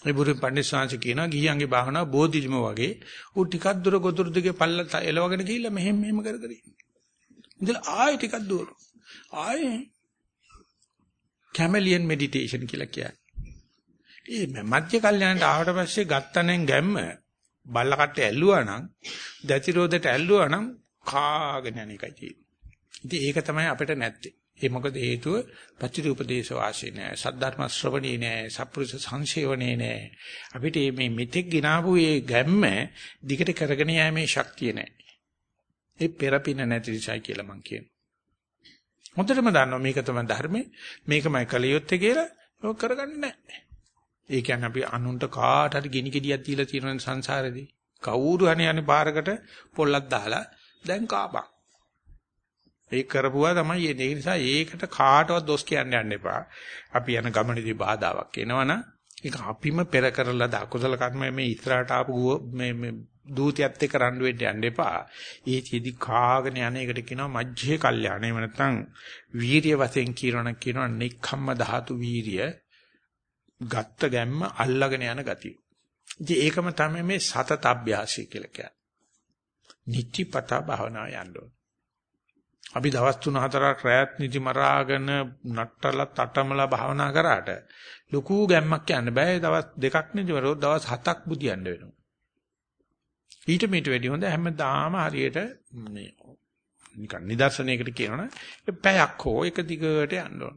මේ බුදුන් පඬිස්සාංශ කියනවා ගිහියන්ගේ භාවනාව බෝධිජම වගේ ඌ ටිකක් දුර ගොදුරු දිගේ පල්ල එලවගෙන ගිහිල්ලා මෙහෙම මෙහෙම කර කර ඉන්නේ. ඉතින් ආයෙ ටිකක් දුර. ආයෙ කැමලියන් මෙඩිටේෂන් කියලා කියන්නේ. ඒ මධ්‍ය කල්යනට ආවට පස්සේ ගත්තනෙන් ගැම්ම බල්ල කට්ට ඇල්ලුවා නම් දැතිරෝදට ඇල්ලුවා නම් කාගෙන යන එකයි තියෙන්නේ. ඉතින් ඒක තමයි අපිට නැත්තේ. ඒ මොකද හේතුව පච්චිරි උපදේශ වාසිය නෑ සද්ධර්ම ශ්‍රවණී නෑ සප්පුරුෂ සංසේවණේ නෑ අපිට මේ මෙතෙක් ගినాපු මේ ගැම්ම දිගට කරගෙන යෑමේ ශක්තිය නෑ ඒ පෙරපින නැති නිසායි කියලා මං කියනවා. හොඳටම දන්නවා මේක තමයි ධර්මේ මේකමයි කලියොත්තේ කියලා ඔක් කරගන්නේ නැහැ. ඒ කියන්නේ අපි අනුන්ට කාට හරි ගිනි ගෙඩියක් දීලා තියෙන සංසාරේදී කවුරු හරි යන්නේ පාරකට පොල්ලක් දාලා දැන් කාපක්. ඒක කරපුවා තමයි ඒ නිසා ඒකට කාටවත් දොස් කියන්න යන්න එපා. අපි යන ගමනේදී බාධාවක් එනවනම් ඒක අපිම පෙර කරලා දකුසල කර්ම මේ ඉස්සරහට ආපු මේ මේ දූතියත් එක්ක රණ්ඩු වෙන්න යන්න එපා. ඒ චේදි කාගෙන යන එකට කියනවා මජ්ජේ කල්යාණ. එහෙම නැත්නම් වීරිය වශයෙන් කියනවා කියනවා නික්ඛම්ම ධාතු වීරිය. ගත්ත ගැම්ම අල්ලගෙන යන ගතිය. ඉතින් ඒකම තමයි මේ සතත අභ්‍යාසය කියලා කියන්නේ. නිත්‍යපත භාවනා යන්න ඕන. අපි දවස් 3-4ක් රැයත් නිදි මරාගෙන නට්ටලා තටමලා භාවනා කරාට ලොකු ගැම්මක් යන්න බෑ. දවස් දෙකක් නෙවෙයි දවස් 7ක් බුදියන්න වෙනවා. ඊට මීට වැඩි හොඳ හැමදාම හරියට මේ නිකන් නිදර්ශනයකට කියනවනේ පැයක් හෝ එක දිගට යන්න ඕන.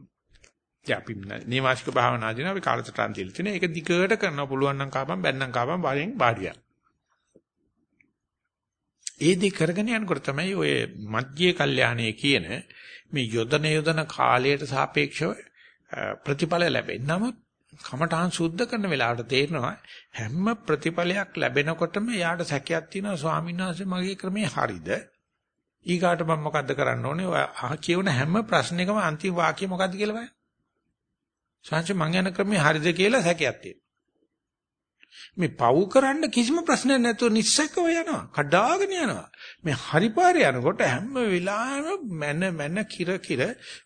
ඉතින් අපි නේවාසික භාවනාදීන අපි කාලසටහන් තියලා තියෙන ඒක දිගට කරන්න පුළුවන් නම් කාපම් බැන්නම් කාපම් වරෙන් බාඩියක්. ඒ දේ කරගෙන යනකොට තමයි ඔය මධ්‍ය කල්යාණයේ කියන මේ යොදන යොදන කාලයට සාපේක්ෂව ප්‍රතිඵල ලැබෙන්නේ. නමුත් කමඨාන් සුද්ධ කරන වෙලාවට තේරෙනවා හැම ප්‍රතිඵලයක් ලැබෙනකොටම යාට සැකයක් තියෙනවා ස්වාමීන් වහන්සේ මගේ ක්‍රමේ හරිද? ඊගාට මම මොකද්ද කරන්න ඕනේ? ඔය කියවන හැම ප්‍රශ්නයකම අන්තිම වාක්‍ය මොකද්ද කියලා බලන්න. සංසි මං යන ක්‍රමේ හරිද කියලා සැකයක් තියෙනවා. මේ පව් කරන්න කිසිම ප්‍රශ්නයක් නැතුව නිස්සකව යනවා. කඩාගෙන යනවා. මේ හරි පාරේ යනකොට හැම වෙලාවෙම මන මන කිර කිර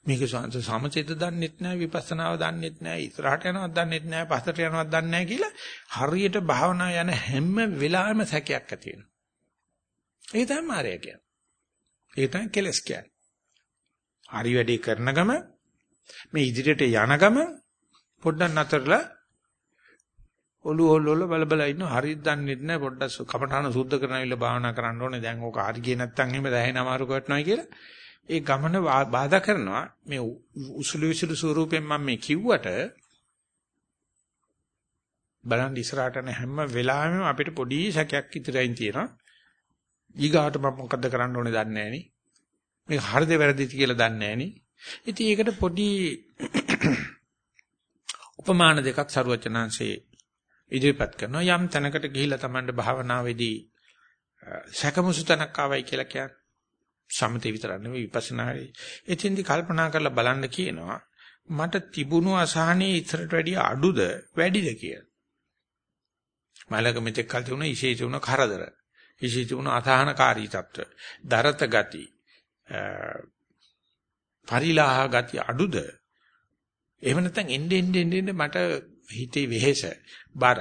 මේක සමචිත දන්නෙත් නැහැ විපස්සනාව දන්නෙත් නැහැ ඉස්සරහට යනවත් දන්නෙත් නැහැ පස්සට යනවත් දන්නේ නැහැ කියලා හරියට භාවනා යන හැම වෙලාවෙම සැකයක් ඇති වෙනවා. ඒ තමයි මායя කියන්නේ. ඒ තමයි කෙලස් කියන්නේ. හරි වැඩේ කරන ගම මේ ඉදිරියට යන ගම පොඩ්ඩක් නතරලා ඔලු ඔල්ල බල බල ඉන්න හරියට දන්නේ නැහැ පොඩ්ඩක් කමඨාන සුද්ධ කරනවිල භාවනා කරන්න ඕනේ. දැන් ඕක හරි ගියේ නැත්තම් එහෙම දැහෙන අමාරු කරනවා කියලා. ඒ ගමන බාධා කරනවා. මේ උසුළු විසුළු ස්වරූපයෙන් මම මේ කිව්වට බලන්න ඉස්සරහට යන හැම වෙලාවෙම අපිට පොඩි සැකයක් ඉදිරියෙන් තියෙනවා. ඊගාට මම මොකද්ද කරන්න ඕනේ දන්නේ නැහැ නේ මේක හරිද වැරදිද කියලා දන්නේ නැහැ නේ ඉතින් ඒකට පොඩි උපමාන දෙකක් සරුවචනාංශේ ඉදිරිපත් කරනවා. යම් තැනකට ගිහිල්ලා Tamanට භාවනාවේදී සැකමුසු තැනක් ආවයි කියලා කියන්නේ. සමතේ විතරක් නෙවෙයි විපස්සනාවේ එතින්දි කල්පනා කරලා බලන්න කියනවා මට තිබුණු අසහනේ ඉතරට වැඩිය අඩුද වැඩිද කියලා. මලක මෙතෙක් කල් තිබුණ ඉෂේ තිබුණ කරදර. ඉෂේ තිබුණ අසහනකාරී තත්ත්ව. දරත ගති පරිලාහ ගති අඩුද? එහෙම නැත්නම් එන්නේ එන්නේ එන්නේ මට හිතේ වෙහෙස බර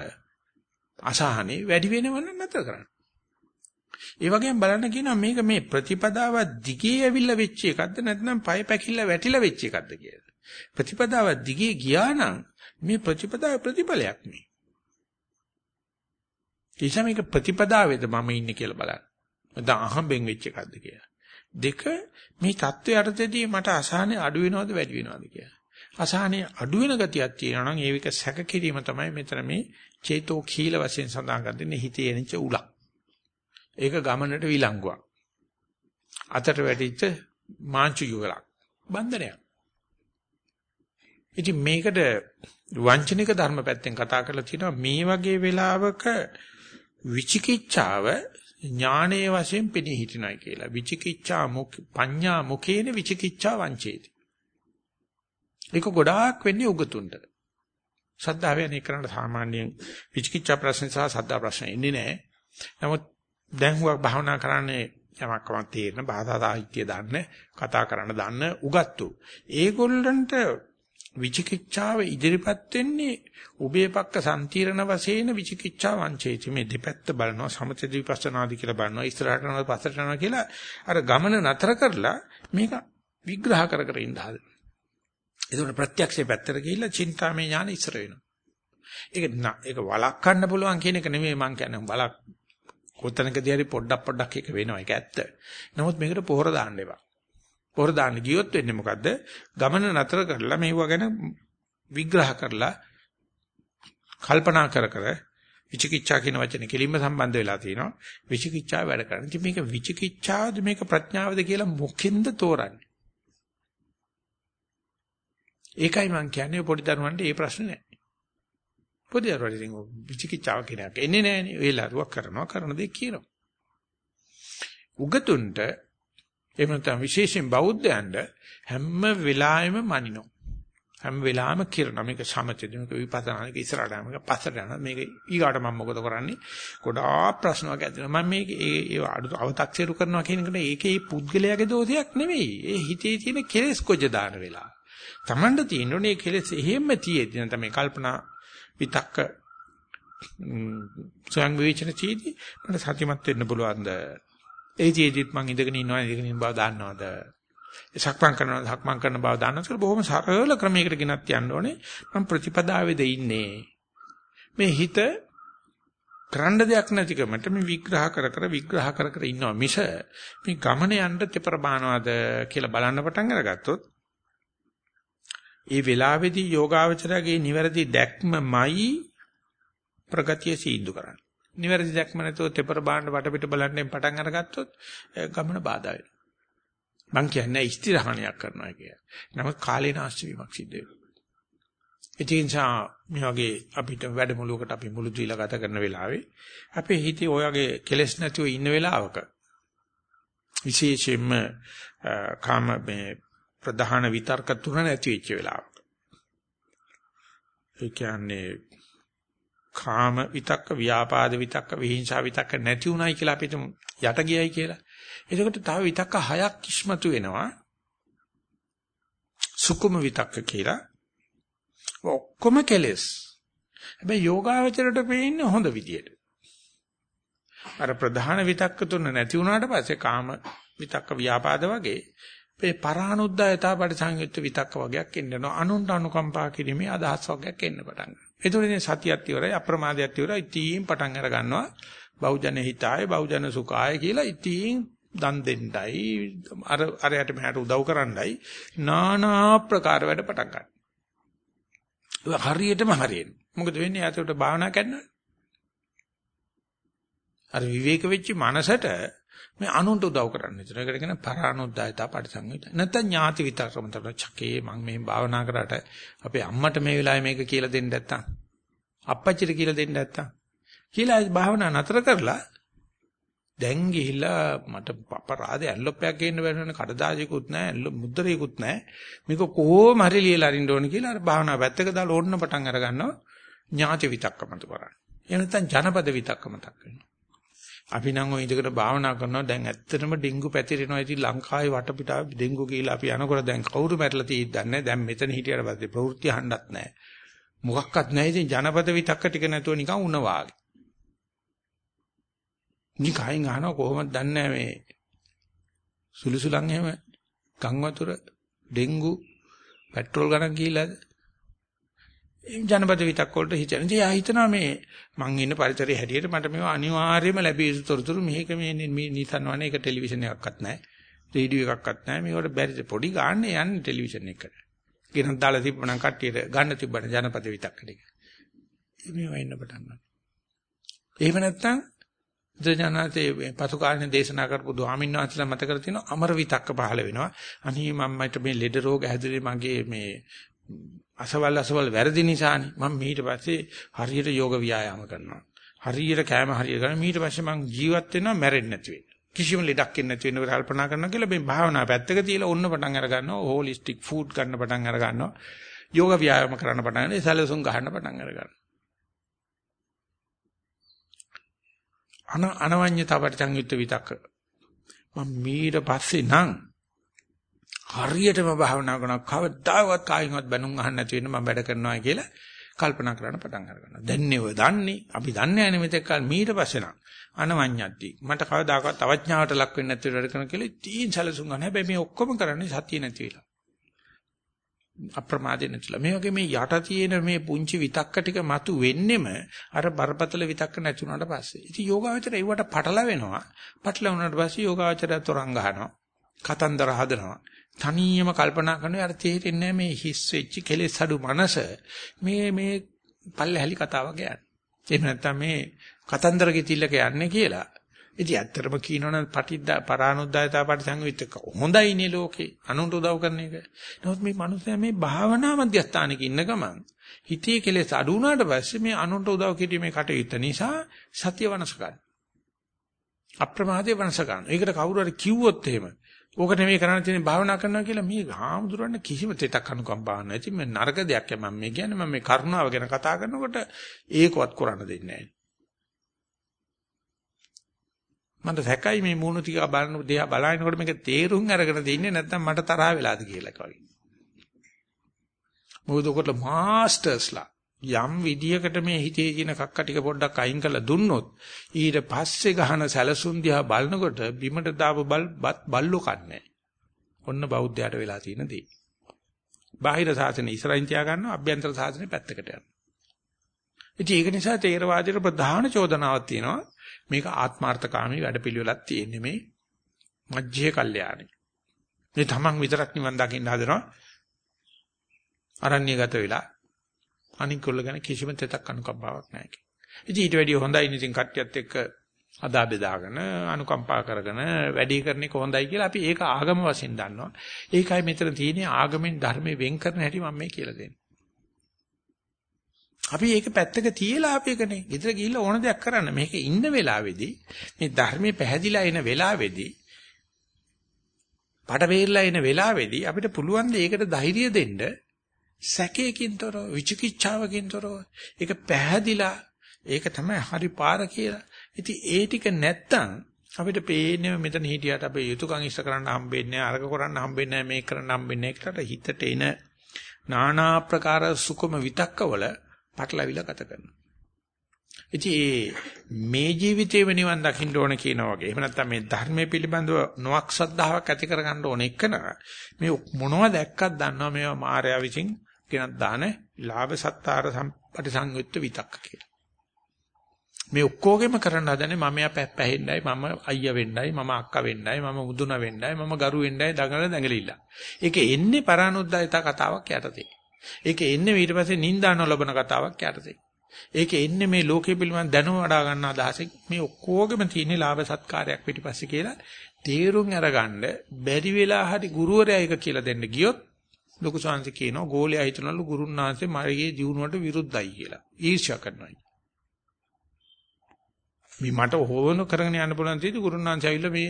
අසහනේ වැඩි වෙනවනම් නැතර කරන්න. ඒ වගේම බලන්න කියනවා මේක මේ ප්‍රතිපදාව දිගේ ඇවිල්ලා වෙච්ච එකක්ද නැත්නම් පය පැකිල්ලා වැටිලා වෙච්ච එකක්ද කියලා. ප්‍රතිපදාව දිගේ ගියා නම් මේ ප්‍රතිපදාව ප්‍රතිඵලයක් නේ. එيشා මේක ප්‍රතිපදාවේද මම ඉන්නේ කියලා බලන්න. නැත්නම් අහඹෙන් වෙච්ච එකක්ද කියලා. දෙක මේ தත්ත්වයට තදී මට අසහනේ අඩු වෙනවද වැඩි වෙනවද කියලා. අසහනේ අඩු වෙන ගතියක් තියෙනවා නම් ඒක සැක කිරීම තමයි මෙතන මේ චේතෝ කීල වශයෙන් සඳහන් කරන්නේ හිතේ එනිච්ච උලක්. ඒක ගමනට විලංගුවක්. අතට වැටිච්ච මාංචු යුගලක්. බන්ධනයක්. ඉතින් මේකට වංචනික ධර්ම පැත්තෙන් කතා කරලා තියෙනවා මේ වගේ වෙලාවක විචිකිච්ඡාව ඥානයේ වශයෙන් පෙනී හිටිනයි කියලා. විචිකිච්ඡා මුඛ පඤ්ඤා මුඛේන විචිකිච්ඡා වංචේති. ඒක ගොඩාක් වෙන්නේ උගතුන්ට. සද්ධාව යන්නේ කරන්න සාමාන්‍යයෙන් විචිකිච්ඡා ප්‍රශ්න සහ සද්ධා ප්‍රශ්න ඉන්නේ නැහැ. නමුත් දැන් හුවක් භාවනා කරන්නේ යමක් කමක් තේරෙන භාෂා සාහිත්‍ය දන්න කතා කරන්න දන්න උගත්තු. ඒගොල්ලන්ට විචිකිච්ඡාව ඉදිරිපත් වෙන්නේ උභය පක්ක සම්තිරණ වශයෙන් විචිකිච්ඡා වංචේති මේ දෙපැත්ත බලනවා සමථ විපස්සනාදි කියලා බලනවා ඉස්සරහට යනවා පස්සට යනවා කියලා අර ගමන නතර කරලා මේක විග්‍රහ කර කර ඉඳ හදනවා ඒකට ප්‍රත්‍යක්ෂයේ පැත්තට ගිහිල්ලා චින්තාමය ඥාන ඉස්සර වෙනවා. ඒක ඒක වළක්වන්න පුළුවන් කියන එක නෙමෙයි මම කියන්නේ බලක් කොතනකදී හරි පොඩ්ඩක් පොඩ්ඩක් එක වෙනවා ඒක ඇත්ත. නමුත් මේකට පොහොර දාන්න එපා. පොහොර දාන්න ගියොත් වෙන්නේ මොකද්ද? ගමන නතර කරලා මේව ගැන විග්‍රහ කරලා කල්පනා කර කර විචිකිච්ඡා කියන වචනේ කෙලින්ම සම්බන්ධ වෙලා තියෙනවා. විචිකිච්ඡා වැඩ කරන. ඉතින් මේක විචිකිච්ඡාවද මේක ප්‍රඥාවද කියලා මොකෙන්ද තෝරන්නේ? ඒකයි මම කියන්නේ පොඩි දරුවන්ට ඒ ප්‍රශ්නේ නැහැ. පොඩි දරුවන්ට ඉතින් විචිකිච්ඡාව කියන එක එන්නේ නැහනේ. ඒ ලරුවක් කරනවා කරන දේ කියනවා. උගතුන්ට එහෙම නැත්නම් විශේෂයෙන් බෞද්ධයන්ට හැම වෙලාවෙම මනිනවා. හැම වෙලාවෙම කිරනවා. මේක සමතේද මේක විපස්සනා මේක ඉස්සරහට මේක පස්සට යනවා. මේක ඊගාට මම මොකද කරන්නේ? ගොඩාක් ප්‍රශ්න වගේ ඇතිවෙනවා. මම මේක ඒ ඒ අව탁සිරු කරනවා කියන එකට ඒකේ පුද්ගලයාගේ දෝෂයක් නෙවෙයි. ඒ හිතේ තියෙන කෙලෙස් කොජ දාන වෙලාව. Tamanda තියෙනුනේ කෙලෙස් එහෙම තියෙද්දි නැත්නම් මේ කල්පනා විතක්ක ස්වයං විවේචන තියෙද්දි මට සතිමත් වෙන්න පුළුවන්ද? ඒ තියෙද්දිත් මං ඉඳගෙන ඉන්නවා ඉඳගෙන ඉන්න බව දන්නවද? සක්මන් කරනවා සක්මන් කරන බව දන්නසල බොහොම සරල ක්‍රමයකට ගෙනත් යන්න ඕනේ. මම ප්‍රතිපදාවේද ඉන්නේ. මේ හිත කරන්න දෙයක් නැතිකමට මේ විග්‍රහ කර කර විග්‍රහ කර කර ඉන්නවා මිස මේ ගමන යන්න තෙපර බානවාද කියලා බලන්න පටන් අරගත්තොත් ඒ වෙලාවේදී යෝගාවචරයේ නිවැරදි දැක්මමයි ප්‍රගතිය සීඳු කරන්නේ. නිවැරදි දැක්ම නැතුව තෙපර බාන්න වටපිට බලන්නේ පටන් අරගත්තොත් ගමන බාධා වෙනවා. මං කියන්නේ ස්ථිරහණයක් කරනවා කියලා. නමුත් කාලේ නාස්ති වීමක් සිද්ධ වෙනවා. ඒ නිසා මේ වගේ අපිට වැඩමුළුවකට අපි මුළු දීලා ගත කරන වෙලාවේ අපේ හිතේ ඔය වගේ කෙලෙස් නැතුව ඉන්න වෙලාවක විශේෂයෙන්ම කාම මේ ප්‍රධාන විතර්ක තුන නැති වෙච්ච වෙලාවක ඒ කියන්නේ කාම විතක්ක ව්‍යාපාද විතක්ක විහිංසා විතක්ක නැති උනායි කියලා අපිට යට ගියයි කියලා. එතකොට තව විතක්ක හයක් ඉස්මතු වෙනවා. සුකුම විතක්ක කියලා. ඔක්කොම කෙලෙස්. හැබැයි යෝගාවචරයට පේන්නේ හොඳ විදියට. අර ප්‍රධාන විතක්ක තුන නැති වුණාට පස්සේ කාම විතක්ක ව්‍යාපාද වගේ මේ පරානුද්යතා පරිසංයුක්ත විතක්ක වගේක් එන්නනවා. අනුන්ට අනුකම්පා කිරීමේ අදහස් වගේක් එන්න පටන් ගන්නවා. එතකොට සතියත් ඉවරයි අප්‍රමාදයත් ඉවරයි. ඉතින් පටන් අර ගන්නවා. බෞද්ධන හිතාය බෞද්ධන සුඛාය කියලා ඉතින් දන් දෙන්නයි අර අරයට මෙහාට උදව් කරන්නයි নানা ප්‍රකාර වැඩ පටන් ගන්නවා. හරියටම හරියන්නේ. මොකද වෙන්නේ? යාතට භාවනා කරනවා. අර විවේක වෙච්ච මනසට මේ අනුන්ට උදව් කරන්න විතර. ඒකට කියන පරානුද්යතා පරිසංවිත. නැත්නම් ඥාති විතරකම තමයි. චකේ මම මේ භාවනා කරාට අපේ අම්මට මේ වෙලාවේ මේක කියලා දෙන්න නැත්තම් අප්පච්චිට කියලා දෙන්න නැත්තම් කියලා භාවනා නතර කරලා දැන් ගිහිල්ලා මට අපරාධය ඇල්ලොප්පයක් ගේන්න බැරිවෙන කඩදාසියකුත් නැහැ මුද්දරයකුත් නැහැ. මේක කොහොම හරි ලියලා අරින්න ඕන කියලා අර භාවනා පැත්තක දාලා ඕන්න පටන් අර ගන්නවා ඥාති විතක්කමතු කරන්නේ එහෙම නැත්නම් ජනපද විතක්කමතක් වෙනවා. අපි නම් ඔය ඉඳකට භාවනා කරනවා. දැන් ඇත්තටම ඩෙන්ගු පැතිරෙනවා. ඉතින් ලංකාවේ වටපිටාව ඩෙන්ගු කියලා අපි යනකොට දැන් කවුරු මැරලා තියෙද්ද නැහැ. දැන් මෙතන හිටියට පස්සේ ප්‍රවෘත්ති අහන්නත් නැහැ. මොකක්වත් නැහැ. ඉතින් ජනපද විතක්ක ටික නැතුව නිකන් උණ වාගේ. නිකයින් අහනවා කොහොමද දන්නේ මේ සුළුසුලන් එහෙම ගම් වතුර ඩෙන්ගු පෙට්‍රෝල් ගණන් කියලාද ජනපද විතක් වලට හිතන. ඉතින් යා හිතනවා මේ මං ඉන්න පරිසරයේ හැටියට මට මේව අනිවාර්යයෙන්ම ලැබිය යුතු තොරතුරු මේක මේ නිසන් වනේ එක ටෙලිවිෂන් එකක්වත් නැහැ. රේඩියෝ එකක්වත් නැහැ. මේවට බැරිද පොඩි ගන්න යන්නේ ටෙලිවිෂන් එකට. ගෙනත් දාලා තිබ්බනම් කට්ටියට ගන්න තිබ්බන ජනපද විතක් ටික. මේවා ඉන්න පටන් ගන්නවා. එහෙම නැත්නම් බුදුජානකේ පසු කාලේ දේශනා කරපු ස්වාමීන් වහන්සේලා මතක කර තියෙනවා අමර විතක්ක පහළ වෙනවා. අනී මම්මට මේ ලෙඩ රෝග හැදුනේ මගේ මේ අසවල් අසවල් වැරදි නිසානේ. මම ඊට පස්සේ හරියට යෝග ව්‍යායාම කරනවා. හරියට කෑම හරියට කරනවා. ඊට පස්සේ මම ජීවත් වෙනවා මැරෙන්නේ නැති වෙන්න. කිසිම ලෙඩක් එන්නේ නැති වෙන්න කල්පනා කරනවා කියලා මේ භාවනා පැත්තක තියලා ඔන්න පටන් අර ගන්නවා. හෝලිස්ටික් ෆුඩ් ගන්න පටන් අර ගන්නවා. යෝග ව්‍යායාම කරන්න පටන් ගන්නවා. සැලසුම් ගන්න පටන් අර ගන්නවා. අන අනවඤ්ඤතාවට සංයුක්ත විතක්ක මම මීට පස්සේ නම් හරියටම භාවනා කරනවා කවදාවත් කායින්වත් බැනුම් අහන්න නැති වෙන්න මම වැඩ කරනවා කියලා කල්පනා කරන්න පටන් අරගන්නවා. දැන් නෙව දන්නේ අපි දන්නේ නැහැ මෙතෙක් කල මීට පස්සේ නම් අනවඤ්ඤත්ති මට කවදාකවත් අවඥාවට ලක් වෙන්නේ නැති වැඩ කරන කියලා තීන් සැලසුම් ගන්න. හැබැයි මේ ඔක්කොම කරන්නේ සතිය නැති වෙලා. අප්‍රමාදේ නැතිලා. මේ වගේ මේ යට තියෙන මේ පුංචි විතක්ක ටික මතු වෙන්නෙම අර බරපතල විතක්ක නැති වුණාට පස්සේ. ඉතින් යෝගාවචරය ඒවට පටල වෙනවා. පටල වුණාට පස්සේ යෝගාවචරය තරංග ගන්නවා. කතන්දර හදනවා. තනියම කල්පනා කරනවා අර තේරෙන්නේ මේ හිස් වෙච්ච කෙලෙස් අඩු මනස මේ මේ පල්ලෙහලි කතාවක් යන්නේ. එහෙම නැත්නම් මේ කතන්දර ගෙතිල්ලක යන්නේ කියලා. ඉතින් ඇත්තටම කියනවනම් පටිද්දා පරානුද්යතා පරිසංවිතක හොඳයිනේ ලෝකේ අනුන්ට උදව් කරන එක. නමුත් මේ මිනිස්සයා මේ භාවනා මධ්‍යස්ථානක ඉන්න ගමන් හිතේ කෙලෙස් අඩු වුණාට පස්සේ මේ අනුන්ට උදව් කිරීමේ කටයුත්ත නිසා සත්‍ය වනස ගන්න. අප්‍රමාදයේ වනස ගන්න. ඒකට කවුරු හරි කිව්වොත් එහෙම ඕක නෙමෙයි කරන්න තියෙන්නේ භාවනා කරනවා කියලා මේ හාමුදුරන්න කිසිම තෙතක් අනුකම්පාවක් නැහැ. ඉතින් මේ නරක දෙයක් මම මේ කියන්නේ මම මේ කරුණාව ගැන කතා කරනකොට ඒකවත් කරන්න දෙන්නේ නැහැ. මට සැකයි මේ මූණු ටික බලන දෙයක් බලනකොට මේක තේරුම් අරගෙන දෙන්නේ නැත්නම් මට තරහ වෙලාද කියලා කවි. මොකද ඔකට මාස්ටර්ස්ලා යම් විදියකට මේ හිතේ තියෙන කක්ක ටික පොඩ්ඩක් අයින් කරලා දුන්නොත් ඊට පස්සේ ගහන සැලසුම් දිහා බලනකොට බිමට දාපු බල් බල්ලෝ කන්නේ. ඔන්න බෞද්ධයාට වෙලා තියෙන දේ. බාහිර සාසන ඉස්සරහින් තියා ගන්නවා අභ්‍යන්තර සාසනේ පැත්තකට යනවා. ඉතින් ඒක නිසා තේරවාදයේ ප්‍රධාන චෝදනාවක් තියෙනවා මේක ආත්මార్థකාමී වැඩපිළිවෙලක් තියෙන්නේ මේ මජ්ජේ කල්යාණි. මේ තමන් විතරක් නිවන් දකින්න හදනවා. අරණ්‍යගත වෙලා අනිකුල්ල ගැන කිසිම තෙතක් අනුකම්පාවක් නැහැ. ඉතින් ඊට වැඩිය හොඳයි ඉතින් කට්ටියත් එක්ක අදා බෙදාගෙන අනුකම්පා කරගෙන වැඩි කරන එක හොඳයි කියලා අපි ඒක ආගම වශයෙන් දන්නවා. ඒකයි මෙතන තියෙන්නේ ආගමෙන් ධර්මයෙන් වෙන් කරන හැටි මම මේ කියලා දෙන්නේ. අපි ඒක පැත්තක තියලා අපි එකනේ. ගෙදර ගිහිල්ලා ඕන දෙයක් කරන්න. මේක ඉන්න වෙලාවේදී මේ ධර්මයේ පැහැදිලා එන වෙලාවේදී පට වේරලා එන වෙලාවේදී අපිට පුළුවන් ද ඒකට ධෛර්යය දෙන්න සැකයකින් තොරව විචිකිච්ඡාවකින් තොරව ඒක පැහැදිලා ඒක තමයි හරි පාර කියලා. ඉතින් ඒ ටික නැත්තම් අපිට පේන්නේ මෙතන හිටියට අපේ යුතුයකම් ඉෂ්ට කරන්න හම්බෙන්නේ නැහැ අරක කරන්න හම්බෙන්නේ නැහැ මේක කරන්න හම්බෙන්නේ නැහැ ඒකට හිතට එන নানা ආකාර සුකුම විතක්කවල පටලවිලා ගත කරනවා. ඉතින් මේ ජීවිතේම නිවන් දකින්න ඕන කියනා වගේ. එහෙම නැත්නම් මේ ධර්මයේ පිළිබඳව නොක් ශ්‍රද්ධාවක් ඇති කරගන්න ඕන එකන මේ මොනවද දැක්කත් දන්නවා මේවා මායාව විසින් ගෙනත් දාන ලාභ සත්තාර පරිසංයුක්ත විතක්ක කියලා. මේ ඔක්කොගෙම කරන්න හදනේ මම පැහැෙන්නයි මම අයියා වෙන්නයි මම අක්කා වෙන්නයි මම මුදුන වෙන්නයි මම ගරු වෙන්නයි දඟල දඟලිල්ල. ඒක එන්නේ පරානුද්යතා කතාවක් යටතේ. ඒක එන්නේ ඊට පස්සේ නිന്ദා නොලබන කතාවක් යටතේ. ඒක එන්නේ මේ ලෝකෙ පිළිබඳ දැනුම වඩා ගන්න අදහසෙන් මේ ඔක්කොගෙම තියෙන ලාභ සත්කාරයක් පිටිපස්සේ කියලා තේරුම් අරගන්න බැරි වෙලා හරි ගුරුවරයා එක කියලා දෙන්න ගියොත් ලොකු ශාන්ති කියනවා ගෝලයා හිතනලු ගුරුන්නාන්සේ මගේ ජීවුණට විරුද්ධයි කියලා. ඊර්ෂ්‍යා කරනවා. මේ මට හොවන කරගෙන යන්න පුළුවන් තේදි ගුරුනාංශ ඇවිල්ලා මේ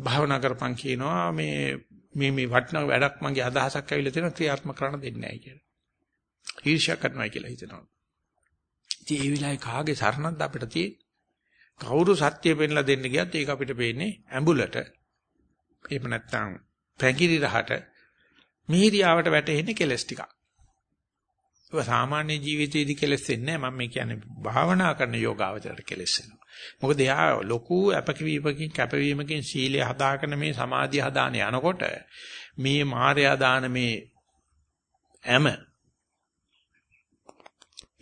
භාවනා කරපන් කියනවා මේ මේ මේ වටිනා වැඩක් මගේ අදහසක් ඇවිල්ලා තියෙනවා ක්‍රියාත්මක කරන්න දෙන්නේ නැහැ කියලා. ඊර්ෂ්‍යා කරනවා කියලා හිතනවා. ඉතින් ඒ විලායි කාගේ සරණක්ද අපිට තියෙන්නේ? කවුරු සත්‍ය පෙන්ලා දෙන්න ගියත් ඒක අපිට පේන්නේ ඇඹුලට. එහෙම නැත්නම් පැංගිරි රහට මිහිරියාවට වැටෙන්නේ කෙලස් ටිකක්. ඒක සාමාන්‍ය ජීවිතයේදී කෙලස් වෙන්නේ නැහැ. මම මේ කියන්නේ භාවනා කරන යෝගාවචරයට කෙලස් වෙනවා. මොකද එයා ලොකු අපකිරීමකින් කැපවීමකින් සීලය හදාගෙන මේ සමාධිය හදාන යනකොට මේ මායя දාන මේ ඇම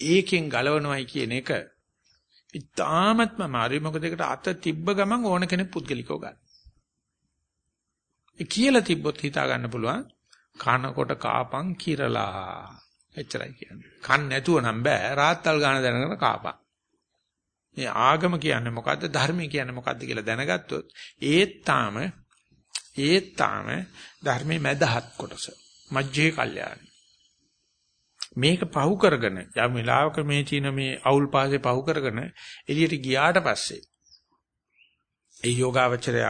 ඒකෙන් ගලවනවයි කියන එක ඉතාමත්ම මාරි මොකද ඒකට අත තිබ්බ ගමන් ඕන කෙනෙක් පුද්ගලිකව ගන්න. ඒ කියලා තිබ්බොත් හිතා ගන්න පුළුවන් කනකොට කාපන් කිරලා. එච්චරයි කියන්නේ. කන් නැතුව නම් බෑ රාත්තල් ගාන දැනගෙන කාපන්. මේ ආගම කියන්නේ මොකද්ද ධර්මය කියන්නේ මොකද්ද කියලා දැනගත්තොත් ඒත් තාම ඒත් තාම ධර්මයේ මැදහත් කොටස මජ්ජේ කල්යාණි මේක පහු කරගෙන යම් වෙලාවක මේ චීන මේ අවුල් පාසේ පහු කරගෙන එළියට ගියාට පස්සේ ඒ යෝගාවචරය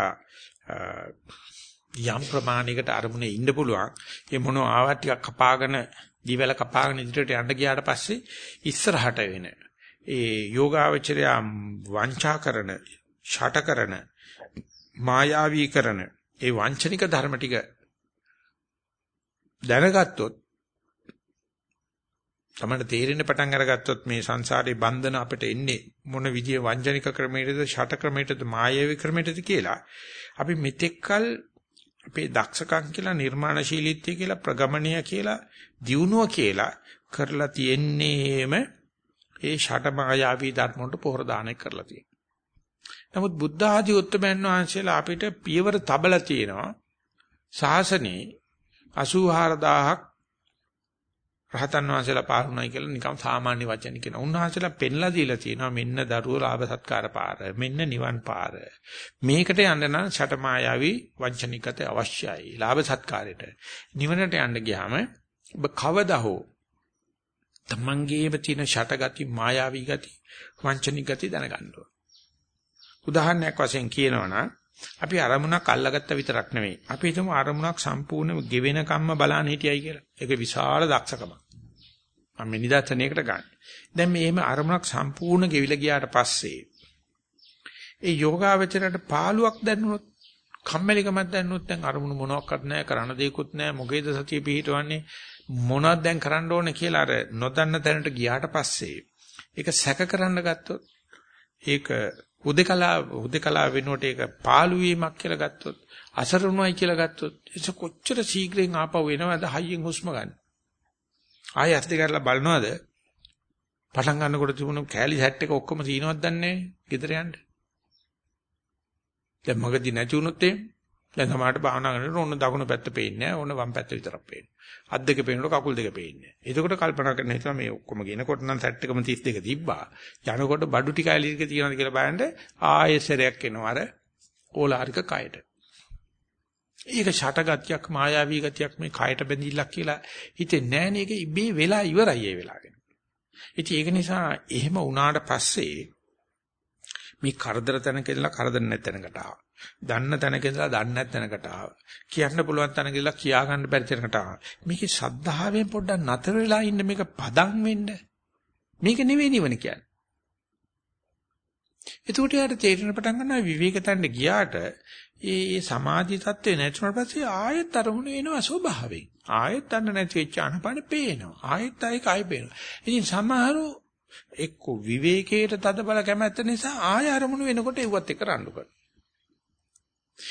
යම් ප්‍රමාණයකට අරමුණේ ඉන්න පුළුවන්. ඒ මොන ආවත් ටිකක් කපාගෙන දිවැල කපාගෙන ඉදිරියට යන්න ගියාට පස්සේ ඉස්සරහට වෙන ඒ යෝගාවචරය වංචා කරන, ෂට කරන, මායාවී කරන ඒ වංචනික ධර්ම ටික දැනගත්තොත් තමයි තේරෙන්න පටන් අරගත්තොත් මේ සංසාරේ බන්ධන අපිට එන්නේ මොන විදිය වංජනික ක්‍රමයකටද ෂට ක්‍රමයකටද මායාවී ක්‍රමයකටද කියලා. අපි මෙතෙක්කල් අපේ දක්ෂකම් කියලා නිර්මාණශීලීත්වය කියලා ප්‍රගමණය කියලා දියුණුව කියලා කරලා තියෙන්නේම ඒ ෂට මායාවී ධර්ම වලට පොහොර දානය කරලා තියෙනවා. නමුත් බුද්ධ ආදී උත්තමයන් වහන්සේලා අපිට පියවර තබලා තියෙනවා. ශාසනේ 84000ක් රහතන් වහන්සේලා පාරුණයි කියලා නිකම් සාමාන්‍ය වචන කියන. උන්වහන්සේලා පෙන්ලා දීලා තියෙනවා මෙන්න දරුවෝ ලාභ සත්කාර පාර, මෙන්න නිවන් පාර. මේකට යන්න නම් ෂට මායාවී වංචනිකත අවශ්‍යයි. ලාභ සත්කාරයට. නිවනට යන්න ගියාම ඔබ කවදා හෝ තමන්ගේම තියෙන ෂටගති මායාවී ගති වංචනික ගති දැනගන්න ඕන. උදාහරණයක් වශයෙන් කියනවනම් අපි අරමුණක් අල්ලගත්ත විතරක් නෙවෙයි. අපි හිතමු අරමුණක් සම්පූර්ණ ගෙවෙන කම්ම බලන්න හිටියයි කියලා. ඒක විශාල දක්ෂකමක්. මම මේ නිදර්ශනයකට ගන්න. දැන් මේ එහෙම අරමුණක් සම්පූර්ණ ගෙවිලා ගියාට පස්සේ ඒ යෝගාවචරයට පාළුවක් දැන්නුනොත් කම්මැලිකමක් දැන්නුනොත් දැන් අරමුණු මොනවත් නැහැ කරන්න දෙයක්වත් නැහැ මොකේද සතිය පිහිටවන්නේ මොනවද දැන් කරන්න ඕනේ කියලා අර නොදන්න තැනට ගියාට පස්සේ ඒක සැක කරන්න ගත්තොත් ඒක උදේකලා උදේකලා වෙනුවට ඒක පාළු වීමක් කියලා ගත්තොත් අසරුණුයි කියලා ගත්තොත් ඒක කොච්චර ශීඝ්‍රයෙන් ආපහු එනවද හයියෙන් හුස්ම ගන්න. ආයෙ අත් දෙක කරලා බලනවද? පටන් ගන්නකොට තිබුණු කෑලි සෙට් එක ඔක්කොම සීනවත් දන්නේ නැහැ. ගෙදර යන්න. දැන් මගදී නැති වුණොත් එහෙම දැන් සමහරට භාවනා කරනකොට ඕන දකුණු පැත්ත පේන්නේ නැහැ ඕන වම් පැත්ත විතරක් පේනවා. අත් දෙක පේනකොට කකුල් දෙක පේන්නේ නැහැ. එතකොට කල්පනා කරන හිතලා මේ ඔක්කොම ගෙනකොට නම් සෙට් එකම 32 තිබ්බා. යනකොට බඩු ටික ඇලිරික තියනවාද කියලා බලන්න ආයෙසරයක් එනවා අර ඕලාරික කයට. ඒක ෂටගතියක් මායාවී ගතියක් මේ කයට බැඳිල්ලක් කියලා හිතෙන්නේ නැහැ නේ ඒක ඉබේ වෙලා ඉවරයි ඒ වෙලාවෙ. ඉතින් ඒක නිසා එහෙම වුණාට පස්සේ මේ කරදර තැනක ඉඳලා කරදර නැත් තැනකට ආවා. දන්න තැනක ඉඳලා දන්නේ නැත් තැනකට ආවා. කියන්න පුළුවන් තැනක ඉඳලා කියා ගන්න බැරි තැනකට ආවා. මේකේ සද්ධාවෙන් පොඩ්ඩක් නතර වෙලා ඉන්න මේක පදම් වෙන්න. මේක නෙවෙයි නිවන කියන්නේ. එතකොට යාට තේරෙන පටන් ගන්නවා විවේක තැන්න ගියාට ඒ සමාධි තත්ත්වේ නැතුණට පස්සේ ආයෙත් අරමුණ එනවා ස්වභාවයෙන්. ආයෙත් අන්න නැති වෙච්ච අනපන පේනවා. ආයෙත් ආයෙ කයි පේනවා. ඉතින් සමහරු එක්ක විවේකයට තද බල කැමැත්ත නිසා ආය අරමුණු වෙනකොට ඒවත් එක රණ්ඩු කරනවා.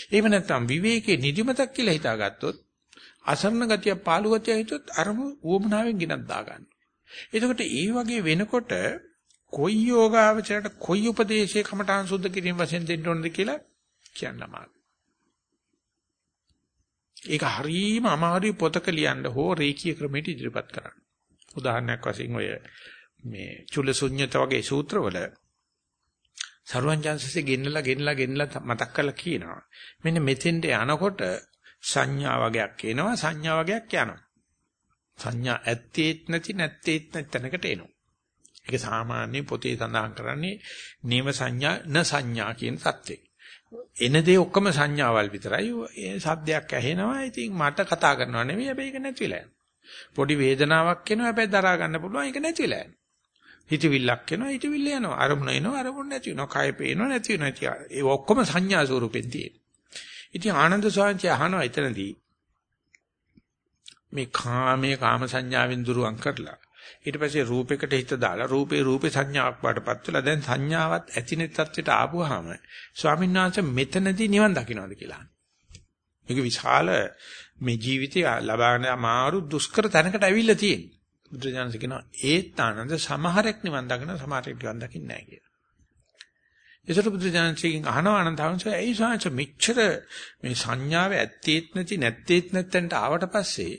එහෙම නැත්නම් විවේකේ නිදිමතක් කියලා හිතාගත්තොත් අසරණ ගතිය පාළු ගතිය හිතුවොත් අරමුණු උවමනාවෙන් ගිනක් දාගන්නවා. එතකොට ඒ වගේ වෙනකොට කොයි යෝගාවචරයට කොයි උපදේශයක කමඨාන් සුද්ධ කිරීම වශයෙන් දෙන්න ඕනද කියලා කියන්න අමාරුයි. ඒක හරීම අමාරුයි පොතක ලියන්න හෝ රේඛීය ක්‍රමයට ඉදිරිපත් කරන්න. උදාහරණයක් වශයෙන් ඔය මේ චුල්ලසුඤ්ඤත වගේ සූත්‍රවල සරුවංජාන්සසේ ගෙන්නලා ගෙන්නලා ගෙන්නලා මතක් කරලා කියනවා. මෙන්න මෙතෙන්ට යනකොට සංඥා වගේක් එනවා සංඥා වගේක් යනවා. සංඥා ඇත්තේත් නැති නැත්තේත් නැති තැනකට එනවා. ඒක සාමාන්‍ය පොතේ සඳහන් කරන්නේ නේව සංඥා න සංඥා කියන தත්ත්වය. එන දේ ඔක්කොම සංඥාවල් විතරයි. ඒ සද්දයක් ඇහෙනවා. ඉතින් මට කතා කරනවා නෙවෙයි. හැබැයි ඒක නැතිලා යනවා. පොඩි වේදනාවක් එනවා. හැබැයි දරා ගන්න පුළුවන්. ඒක නැතිලා යනවා. හිතවිල්ලක් එනවා. හිතවිල්ල යනවා. අරමුණ එනවා. අරමුණ නැති වෙනවා. කය පේනවා නැති වෙනවා. ඒ ඔක්කොම සංඥා ස්වරූපෙන් තියෙන. ඉතින් ආනන්ද ස්වාමීන් අහනවා එතනදී මේ කාමයේ කාම සංඥාවෙන් දුරුවන් කරලා ඊට පස්සේ රූපයකට හිත දාලා රූපේ රූපේ සංඥාවක් වඩපත් වෙලා දැන් සංඥාවත් ඇතිනේ තත්ත්වයට ආපුවාම ස්වාමීන් වහන්සේ මෙතනදී නිවන් දකින්නවද කියලා. මේක විශාල මේ ජීවිතය ලබාගෙන අමාරු දුෂ්කර තැනකට ඇවිල්ලා තියෙන්නේ. බුදුජානක කියනවා ඒත් ආනන්ද සමහරෙක් නිවන් දකින්න සමහරෙක් නිවන් දකින්නේ නැහැ කියලා. ඒසට බුදුජානකගෙන් අහනවා අනන්තවංශය ඇයි සාංශ මෙච්චර මේ සංඥාව ඇත්තේත් නැති නැත්තේත් නැත්තන්ට ආවට පස්සේ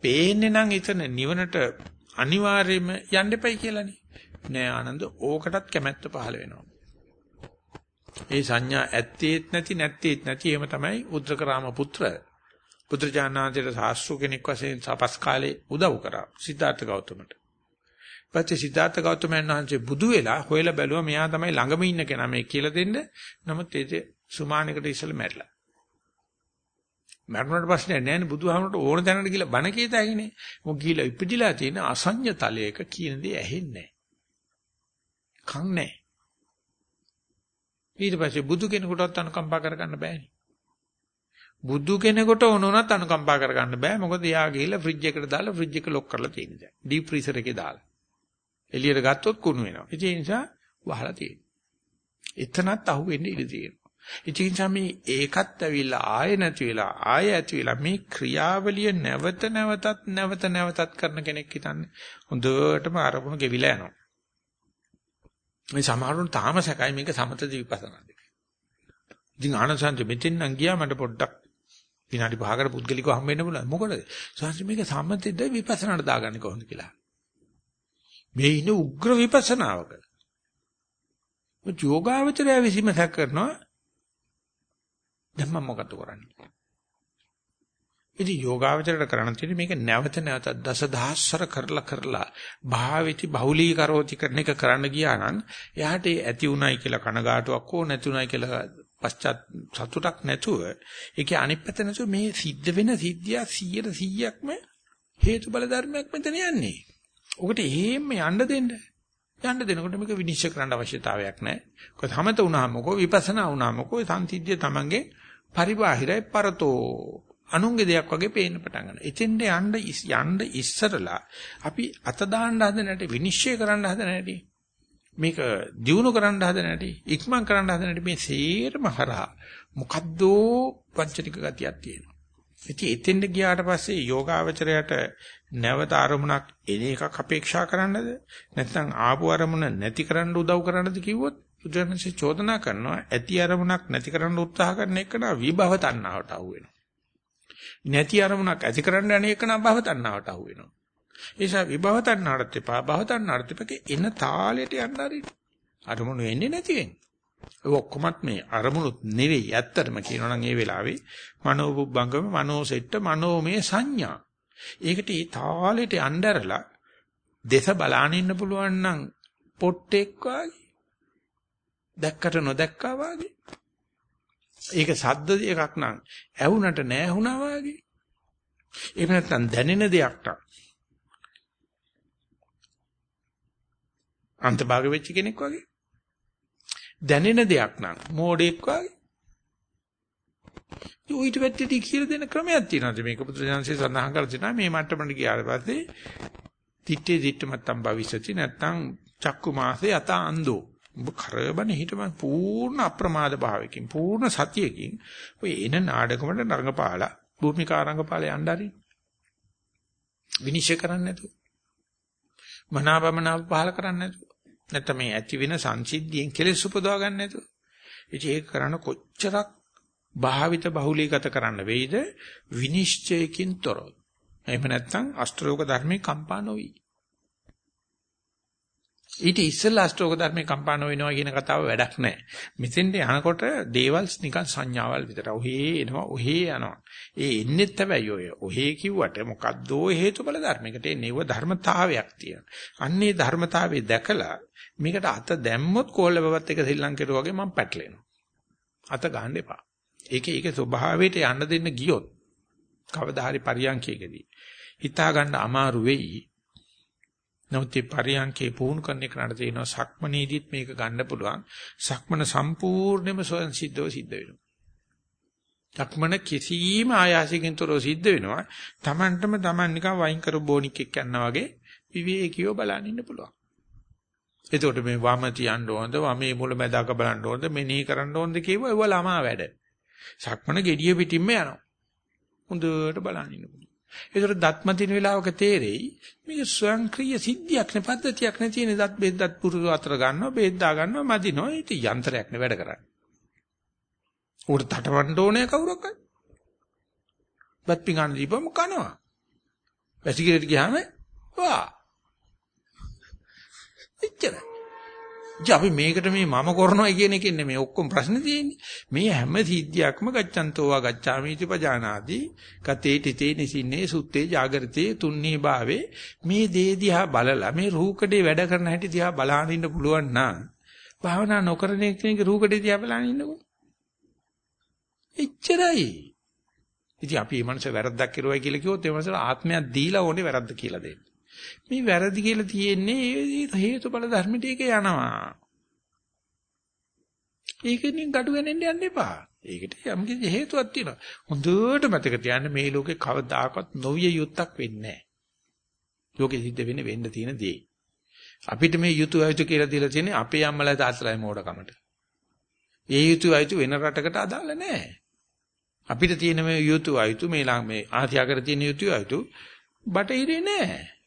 පේන්නේ නම් එතන නිවනට අනිවාර්යයෙන්ම යන්න එපයි කියලානේ. නෑ ආනන්ද ඕකටත් කැමැත්ත පහළ වෙනවා. ඒ සංඥා ඇත්තේත් නැති නැත්තේත් නැති එහෙම තමයි උද්දකරාම පුත්‍ර. පුත්‍රජානනාන්තයට සාස්ත්‍රු කෙනෙක් වශයෙන් සපස් කාලේ උදව් කරා සිද්ධාර්ථ ගෞතමට. පස්සේ සිද්ධාර්ථ ගෞතමයන් වහන්සේ බුදු වෙලා හොයලා බැලුවා මෙයා තමයි ළඟම ඉන්න කෙනා මේ කියලා දෙන්න. නමුත් ඒ සුමානකට ඉස්සෙල්ලා මැරිලා. මරණයට පස්සේ නෑනේ බුදුහාමරට ඕන තැනකට ගිහලා බණ කීතයිනේ. මොක ගිහලා ඉපදිලා තියෙන අසඤ්ඤ තලයක කියන දේ ඇහෙන්නේ නෑ. කන් නෑ. ඊට පස්සේ බුදු කෙනෙකුටවත් අනුකම්පා කරගන්න බෑනේ. බුදු කෙනෙකුට ඕනොනත් අනුකම්පා කරගන්න බෑ. මොකද එයා ගිහලා ෆ්‍රිජ් එකට දාලා ෆ්‍රිජ් එක ලොක් කරලා තියෙනවා. ඩීප් ෆ්‍රීසර් එකේ දාලා. එළියට ගත්තොත් කුණු වෙනවා. ඒ නිසා වහලා තියෙනවා. එතනත් අහුවෙන්නේ ඉඳී තියෙනවා. ඉතින් සමී ඒකත් ඇවිල්ලා ආයෙ නැති වෙලා ආයෙ ඇති වෙලා මේ ක්‍රියාවලිය නැවත නැවතත් නැවත නැවතත් කරන කෙනෙක් හිතන්නේ හොඳටම අරමුණු ගෙවිලා යනවා. මේ සමහරුන් තාම සැකයි මේක සමතද විපස්සනාද. ඉතින් ආනසන්ත මෙතෙන් නම් ගියා මට පොඩ්ඩක් විනාඩි 5කට පුද්ගලිකව හම්බ වෙන්න පුළුවන්. මොකටද? සාංශ මේක සමතෙද විපස්සනාට දාගන්නේ කොහොමද කියලා. මේ ඉන්නේ උග්‍ර විපස්සනාවක. යෝගාවචරය විසීම සැක කරනවා දැන් මම මොකද කරන්නේ? ඉතින් යෝගාවචරයට කරන්න තියෙන්නේ මේක නැවත නැවත දසදහස්වර කරලා කරලා භාවිති බහුලී කරෝති කරන එක කරන්න ගියා නම් එයාට ඇති උනායි කියලා කනගාටුවක් හෝ නැති උනායි කියලා පශ්චාත් සතුටක් නැතුව ඒකේ අනිත් පැත්ත නැතුව මේ සිද්ධ වෙන සිද්ධිය 100 100ක්ම හේතු බල ධර්මයක් මෙතන යන්නේ. ඔකට එහෙම යන්න දෙන්න. යන්න දෙනකොට මේක විනිශ්චය කරන්න අවශ්‍යතාවයක් නැහැ. කොහොමද හැමත වුණාමකෝ විපස්සනා වුණාමකෝ සංසිද්ධිය තමංගේ පරිබාහිරයි පරතෝ අනුන්ගේ දෙයක් වගේ පේන්න පටන් ගන්නවා. එතෙන්ට යන්න යන්න ඉස්සරලා අපි අත දාන්න හදන හැටි විනිශ්චය කරන්න හදන හැටි මේක දියුණු කරන්න හදන හැටි ඉක්මන් කරන්න හදන හැටි මේ සේරම හරහා මොකද්ද වංචනික ගතියක් තියෙනවා. ඉතින් එතෙන්ට ගියාට පස්සේ යෝගාවචරයට නැවත අරමුණක් එන එකක් අපේක්ෂා කරන්නද නැත්නම් ආපු අරමුණ නැති කරන්න උදව් කරන්නද කිව්වොත් බුදුරජාණන්සේ චෝදනා කරනවා ඇති අරමුණක් නැති කරන්න උත්සාහ කරන එක නා විභව තණ්හාවට අහු වෙනවා. නැති අරමුණක් ඇති කරන්න යන එක නා භව තණ්හාවට අහු වෙනවා. ඒ නිසා විභව තණ්හාවට එපා භව තණ්හාවට එපා එන තාලෙට යන්න හරි. අරමුණු එන්නේ නැති වෙන්නේ. ඒ ඔක්කොමත් මේ අරමුණුත් නෙවෙයි ඇත්තටම කියනවා නම් ඒ වෙලාවේ මනෝබුබ්බංගම මනෝසෙට්ට මනෝමය සංඥා. ඒකට ඒ තාලෙට යnderලා දෙස බලාන ඉන්න පුළුවන් නම් පොට්ටෙක් වාගේ දැක්කට නොදැක්කා වාගේ. ඒක සද්ද එකක් නම් ඇහුනට නැහැ වාගේ. එහෙම නැත්නම් දැනෙන දෙයක් නම් අන්තභාග වෙච්ච කෙනෙක් වගේ. දැනෙන දෙයක් නම් මෝඩෙක් වගේ. ඊට පැත්තේ කියලා දෙන ක්‍රමයක් තියෙනවා. මේක පුදුජාන්සේ සඳහන් කරලා තියෙනවා මේ මට්ටමට ගියාට පස්සේ තිත්තේ දිට්ඨමත්තම් භවිෂති නැත්නම් චක්කු මාසේ යත අන්දෝ ඔබ කරබන හිටමන් පූර්ණ අප්‍රමාද භාවයකින් පූර්ණ සතියකින් ඔය එන නාඩගමට නරඟපාලා භූමිකා රංගපාලා යන්න හරි විනිශ්චය කරන්න නැතුව. මනාවමනාව පහල කරන්න නැතුව. නැත්නම් මේ ඇති වෙන සංසිද්ධියෙන් කෙලෙස් උපදවා ගන්න නැතුව. ඉතින් ඒක කරන කොච්චරක් භාවිත බහුලීගත කරන්න වෙයිද? විනිශ්චයකින් තොරව. එහෙම නැත්නම් අෂ්ටරෝග ධර්මේ කම්පා නොවි. ඊට ඉස්සෙල්ලා අෂ්ටෝක ධර්මේ කම්පාන වෙනවා කියන කතාව වැඩක් නැහැ. මෙතෙන්ට යනකොට දේවල් නිකන් සංඥාවල් විතර. ඔහේ එනවා, ඔහේ යනවා. ඒ එන්නෙත් හැබැයි ඔය. ඔහේ කිව්වට මොකද්දෝ හේතුඵල ධර්මයකට එන්නේව ධර්මතාවයක් තියෙනවා. අන්නේ ධර්මතාවය දැකලා මේකට අත දැම්මොත් කෝල්ල බවත් එක ශ්‍රී ලංකේට වගේ මම පැටලෙනවා. අත ගන්න එපා. ඒකේ ඒකේ ස්වභාවයට යන්න දෙන්න ගියොත් කවදා හරි පරියන්කයකදී හිතා ගන්න අමාරු වෙයි. නමුත් මේ පරියන්කේ පුහුණු කරන එකට තියෙනවා සක්මනීදිත් මේක ගන්න පුළුවන්. සක්මන සම්පූර්ණයෙන්ම සොයන් සිද්ධව සිද්ධ වෙනවා. සක්මන කිසිම ආයාසකින් තොරව සිද්ධ වෙනවා. Tamanටම Taman නිකන් වයින් කරු බොනික් එක්ක යනවා වගේ විවේකීව බලන් ඉන්න පුළුවන්. එතකොට මේ වම තියන්න ඕනද වමේ මුල මැදක බලන්න ඕනද මෙනෙහි කරන්න ඕනද කියව ඒව ළමා වැඩ. සක්මන gediya පිටින්ම යනවා. හොඳට බලන් ඉන්න පුළුවන්. ඒතර දත්ම දින වෙලාවක තේරෙයි මේක ස්වයංක්‍රීය සිද්ධියක් නේ පද්ධතියක් නේ තියෙන දත් බෙහෙත් දත් පුරුදු අතර ගන්නවා බෙහෙත් දා ගන්නවා මදිනෝ ඒක යන්ත්‍රයක් නේ වැඩ කරන්නේ. උඩ තටවන්න ඕනේ කවුරක්වත්. බත් පිඟාන දීපම කනවා. වැසිකිරට ගියාම වා. එච්චරයි. ඉතින් අපි මේකට මේ මම කරනවා කියන එකෙන් නෙමෙයි ඔක්කොම ප්‍රශ්නේ තියෙන්නේ. මේ හැම සිද්ධියක්ම ගච්ඡන්තෝවා ගච්ඡාමිති පජානාති කතේ තිතේ නිසින්නේ සුත්තේ జాగරිතේ තුන්නී භාවේ මේ දේ දිහා බලලා මේ රූකඩේ වැඩ කරන හැටි දිහා බලහන් ඉන්න පුළුවන් නම් භාවනා නොකරන කෙනෙක් රූකඩේ දිහා බලහන් ඉන්නකො. එච්චරයි. ඉතින් අපි මේ මනස වැරද්දක් කරුවයි කියලා කිව්වොත් ඒ මනසට ආත්මයක් දීලා ඕනේ වැරද්ද කියලා දෙන්න. මේ වැරදි කියලා තියෙන්නේ හේතුඵල ධර්මයට ඒක යනවා. ඒකෙන් gadu ගන්නන්න යන්න එපා. ඒකට යම් කිසි හේතුවක් තියෙනවා. හොඳට මතක තියාගන්න මේ ලෝකේ කවදාකවත් නොවිය යුත්තක් වෙන්නේ නැහැ. ලෝකෙ සිද්ධ වෙන්නේ වෙන්න තියෙන දේ. අපිට මේ යුතු අයුතු කියලා දීලා තියෙන්නේ අපේ අම්මලා තාත්තලායි මෝඩකමට. ඒ යුතු අයුතු වෙන රටකට අදාළ නැහැ. අපිට තියෙන මේ යුතු අයුතු මේ මේ ආසියාකර තියෙන යුතු අයුතු බටහිරේ නැහැ.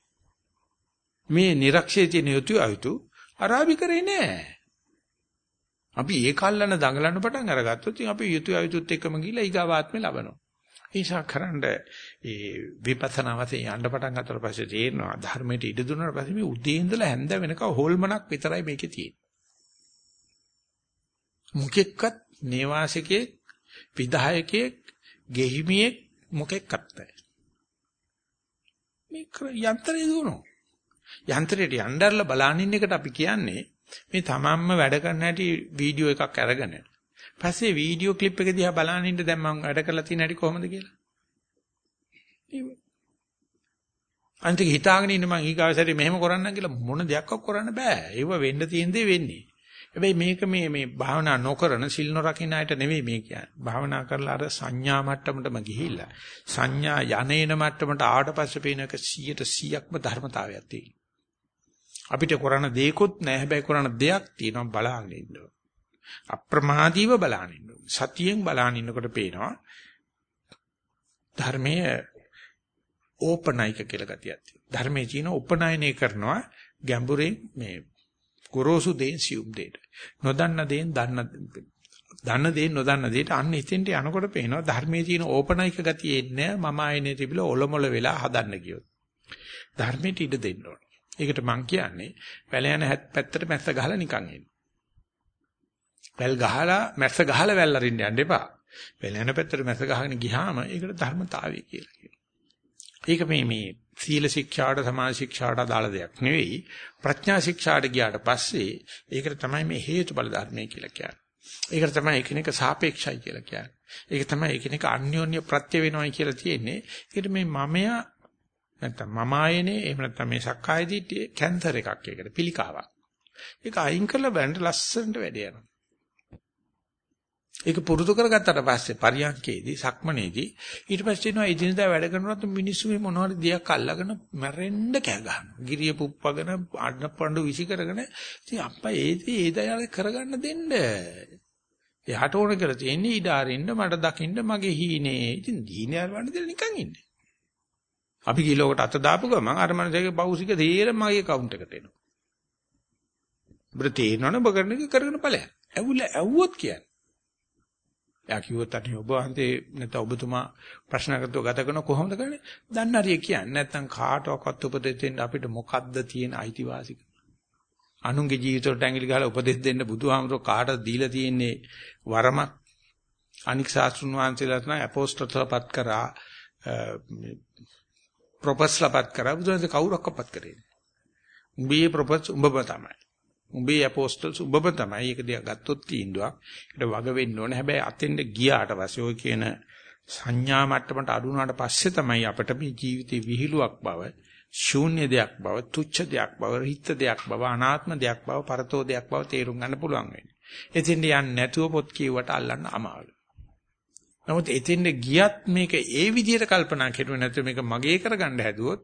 මේ નિરක්ෂයේ තියෙන යුතු අයුතු අරාබි කරේ නෑ. අපි ඒ කල්ලන දඟලන්න පටන් අරගත්තොත් ඉතින් අපි යුතු අයුතුත් එක්කම ගිහලා ඊගාවාත්මේ ලබනවා. ඒසා කරන්න ඒ විපස්සනා වශයෙන් යන්න පටන් ගන්නතර පස්සේ තේරෙනවා ධර්මයට ඉඩ දුන්නාට පස්සේ මේ උදේ ඉඳලා හැන්ද වෙනකම් හොල්මනක් විතරයි මේකේ තියෙන්නේ. මුකෙක්වත් නේවාසිකේ විධායකයේ ගෙහිමියේ මොකෙක්වත් නැහැ. මේ යන්ත්‍රය දුවනවා. යන්ත්‍රයට යnderලා බලනින්න එකට අපි කියන්නේ මේ තමන්ම වැඩ කරන හැටි වීඩියෝ එකක් අරගෙන පස්සේ වීඩියෝ ක්ලිප් එක දිහා බලනින්න දැන් මම වැඩ කරලා තියෙන හැටි කොහොමද කියලා. අන්තික හිතාගෙන ඉන්න මං ඊගාවසරේ මෙහෙම කරන්නම් කියලා මොන දෙයක්වත් කරන්න බෑ. ඒව වෙන්න තියෙන දේ වෙන්නේ. හැබැයි මේක මේ මේ භාවනා නොකරන සිල් නොරකින්න අයට නෙවෙයි මේ කියන්නේ. භාවනා කරලා අර සංඥා මට්ටමටම ගිහිල්ලා සංඥා යනේන මට්ටමට ආවට පස්සේ පේන එක 100%ක්ම ධර්මතාවයක් තියෙනවා. අපිට කරන දේකොත් නැහැ හැබැයි කරන දෙයක් තියෙනවා බලන්න ඉන්න අප්‍රමාදීව බලන්න ඉන්න සතියෙන් බලන්න ඉන්නකොට පේනවා ධර්මයේ ඕපනයික කියලා ගතියක් තියෙනවා. ධර්මයේ කියන උපනයනය කරනවා ගැඹුරින් මේ ගොරෝසු දේන් සියුම් දෙයට. නොදන්න දේන් දන්න දන්න දේ නොදන්න දේට අන්න එතෙන්ට යනකොට පේනවා ධර්මයේ තියෙන ඕපනයික ගතිය එන්නේ මම ආයනේ තිබිලා ඔලොමොල වෙලා හදන්න කියොත්. ධර්මයට ඉඩ දෙන්න ඕන. ඒකට මං කියන්නේ වැල යන පැත්තට මැස්ස ගහලා නිකන් එන්න. වැල් ගහලා මැස්ස ගහලා වැල් අරින්න යන්න එපා. වැල යන පැත්තට මැස්ස ගහගෙන ගියාම ඒකට ධර්මතාවය කියලා කියනවා. ඒක මේ මේ සීල ශික්ෂාට සමාධි ශික්ෂාට අදාළ දෙයක් නෙවෙයි ප්‍රඥා ශික්ෂාට ගියාට පස්සේ ඒකට තමයි මේ හේතුඵල ධර්මය කියලා කියන්නේ. ඒකට තමයි එකිනෙක සාපේක්ෂයි කියලා කියන්නේ. ඒක තමයි එකිනෙක අන්‍යෝන්‍ය ප්‍රත්‍ය වෙනවයි කියලා තියෙන්නේ. ඒකට මේ මමයා නැත්තම් මම ආයනේ එහෙම නැත්තම් මේ සක්කාය දිට්ඨිය කැන්සර් එකක් ඒකට පිළිකාවක්. ඒක අයින් කරලා බෑන්ඩ් ලස්සනට වැඩ යනවා. ඒක පුරුදු කරගත්තට පස්සේ පරියන්කේදී සක්මනේදී ඊට පස්සේ එනවා එදිනදා වැඩ කරනකොට මිනිස්සු මේ මොනවද දියක් අල්ලගෙන මැරෙන්න කෑ ගන්නවා. ගිරිය පුප්පගෙන අඬ පඬු විසි කරගෙන ඉතින් අප්පා ඒදී ඒ දයාල කරගන්න දෙන්න. එහාට ඕන කරලා තියෙන්නේ ඊඩ අරින්න මට දකින්න මගේ හීනේ. ඉතින් හීනේ අරවන්න දෙන්න නිකන් ඉන්නේ. අපි කිලෝකට අත දාපු ගමන් අර මනසගේ බෞසික තේරම මගේ account එකට එනවා. ඔබට තේරෙනවනේ ඔබ කරන එක කරගෙන ඵලයක්. ඇවුල ඇව්වොත් කියන්නේ. එයා කිව්වොත් අනේ ඔබ වහන්සේ නැත්නම් ඔබතුමා ප්‍රශ්න කරතෝ ගත කරන කොහොමද කරන්නේ? දන්න හරිය කියන්නේ. නැත්නම් කාටවත් උපදෙස් දෙන්න අපිට මොකද්ද තියෙන අයිතිවාසිකම? අනුන්ගේ ජීවිතවලට ඇඟිලි ගහලා උපදෙස් දෙන්න බුදුහාමුදුරුවෝ කාටද දීලා තියෙන්නේ වරමක්? අනික් ශාස්ත්‍රුන් වහන්සේලාට නම් අපෝස්තලපත් කරා ප්‍රොපස්ලපත් කරා බුදුන්සේ කවුරක්වත් කරේ නෑ. උඹේ ප්‍රොපස් උඹම තමයි. උඹේ අපෝස්තල්ස් උඹම තමයි. ඒක දිහා ගත්තොත් තීන්දුවක්. ඒකට වග වෙන්න ඕනේ. හැබැයි අතෙන්ද ගියාට පස්සේ ඔය කියන සංඥා මට්ටමට අඩු වුණාට පස්සේ තමයි අපිට මේ ජීවිතේ විහිළුවක් බව, ශූන්‍ය දෙයක් බව, තුච්ඡ දෙයක් බව, රිත්ත දෙයක් බව, අනාත්ම දෙයක් බව, පරතෝ දෙයක් බව තේරුම් ගන්න පුළුවන් වෙන්නේ. එතෙන්ද යන්නේ නැතුව පොත් කියවට අල්ලන්න අමාරුයි. නමුත් එතෙන්ද ගියත් මේක ඒ විදිහට කල්පනා කෙරුවේ නැත්නම් මේක මගේ කරගන්න හැදුවොත්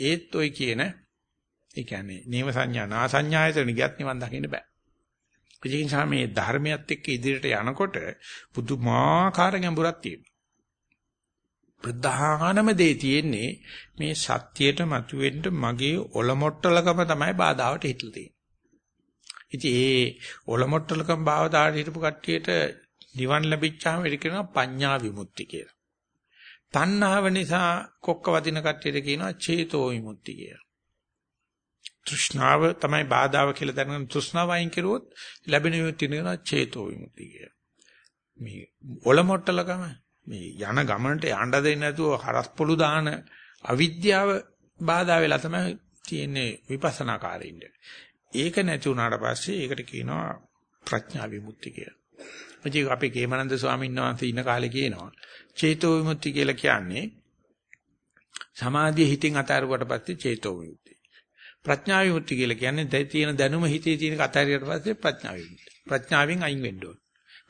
ඒත් ඔය කියන ඒ කියන්නේ නේව සංඥා නා සංඥායතන ගියත් නිවන් දකින්න බෑ. ඒ නිසා මේ ධර්මයත් එක්ක ඉදිරියට යනකොට පුදුමාකාර ගැඹුරක් තියෙනවා. ප්‍රධානම දේ තියෙන්නේ මේ සත්‍යයට මතුවෙන්න මගේ ඔලොමොට්ටලකම තමයි බාධාවට හිටලා තියෙන්නේ. ඉතින් ඒ ඔලොමොට්ටලකම බාධාවට හිටපු කට්ටියට නිවන් ලැබිච්චාම ඒක කියනවා පඤ්ඤා විමුක්ති කියලා. තණ්හාව නිසා කොක්ක වදින කට්ටියට කියනවා චේතෝ විමුක්ති කියලා. තෘෂ්ණාව තමයි බාධාව කියලා දැනගෙන තෘෂ්ණාව අයින් කරුවොත් ලැබෙන විමුක්තිය කියනවා චේතෝ විමුක්ති කියලා. මේ ඔලොමොට්ටලකම මේ යන ගමනට යන්න දෙන්නේ නැතුව හරස්පොළු දාන අවිද්‍යාව බාධා වෙලා තමයි තියෙන්නේ විපස්සනා කාරින්ද. ඒක නැති වුණාට පස්සේ ඒකට කියනවා ප්‍රඥා විමුක්ති කියලා. ඉතින් අපේ කේමනන්ද ස්වාමීන් වහන්සේ ඉන්න කාලේ කියනවා චේතෝ විමුක්ති කියලා කියන්නේ සමාධිය හිතින් අතාරුවට පස්සේ චේතෝ විමුක්ති. ප්‍රඥා විමුක්ති කියලා කියන්නේ දැන් තියෙන දැනුම හිතේ තියෙන අතාරියට පස්සේ ප්‍රඥා විමුක්ති. ප්‍රඥාවෙන් අයින් වෙන්න ඕන.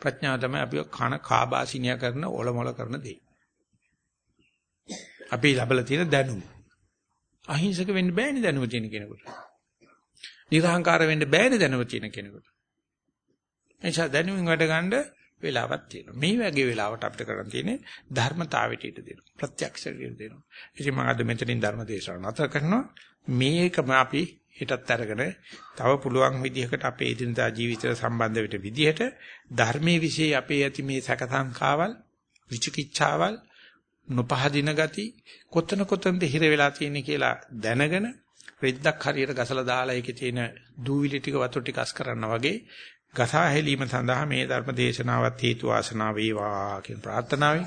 ප්‍රඥාව තමයි අපි කන කාබාසිනිය කරන ඔලොමොල කරන දේ. අපි ලැබලා තියෙන දැනුම. අහිංසක වෙන්න බෑනේ දැනුම තියෙන කෙනෙකුට. නිර්හංකාර වෙන්න බෑනේ දැනුම තියෙන කෙනෙකුට. එනිසා දැනුමින් වැඩ ගන්න වෙලාවක් තියෙනවා. මේ වගේ වෙලාවට අපිට කරන් තියෙන්නේ ධර්මතාවයට ඉඩ දෙනවා. ප්‍රත්‍යක්ෂයට ඉඩ දෙනවා. ඉතින් මම අද මෙතනින් ධර්ම දේශනාව නතර කරනවා. මේකම අපි හිතත් අරගෙන තව පුළුවන් විදිහකට අපේ එදිනදා ජීවිතයට සම්බන්ධ වෙට විදිහට ධර්මයේ વિશે අපේ ඇති මේ සැකසංකාවල් විචිකිච්ඡාවල් නොපහදින ගති කොතන කොතනද හිර වෙලා තියෙන්නේ කියලා දැනගෙන රෙද්දක් හරියට ගසලා දාලා ඒකේ තියෙන දූවිලි ටික වතුර ටික අස් කරනවා වගේ ගසා හැලීම සඳහා මේ ධර්ම දේශනාවත් හේතු වාසනා වේවා කියන ප්‍රාර්ථනාවයි.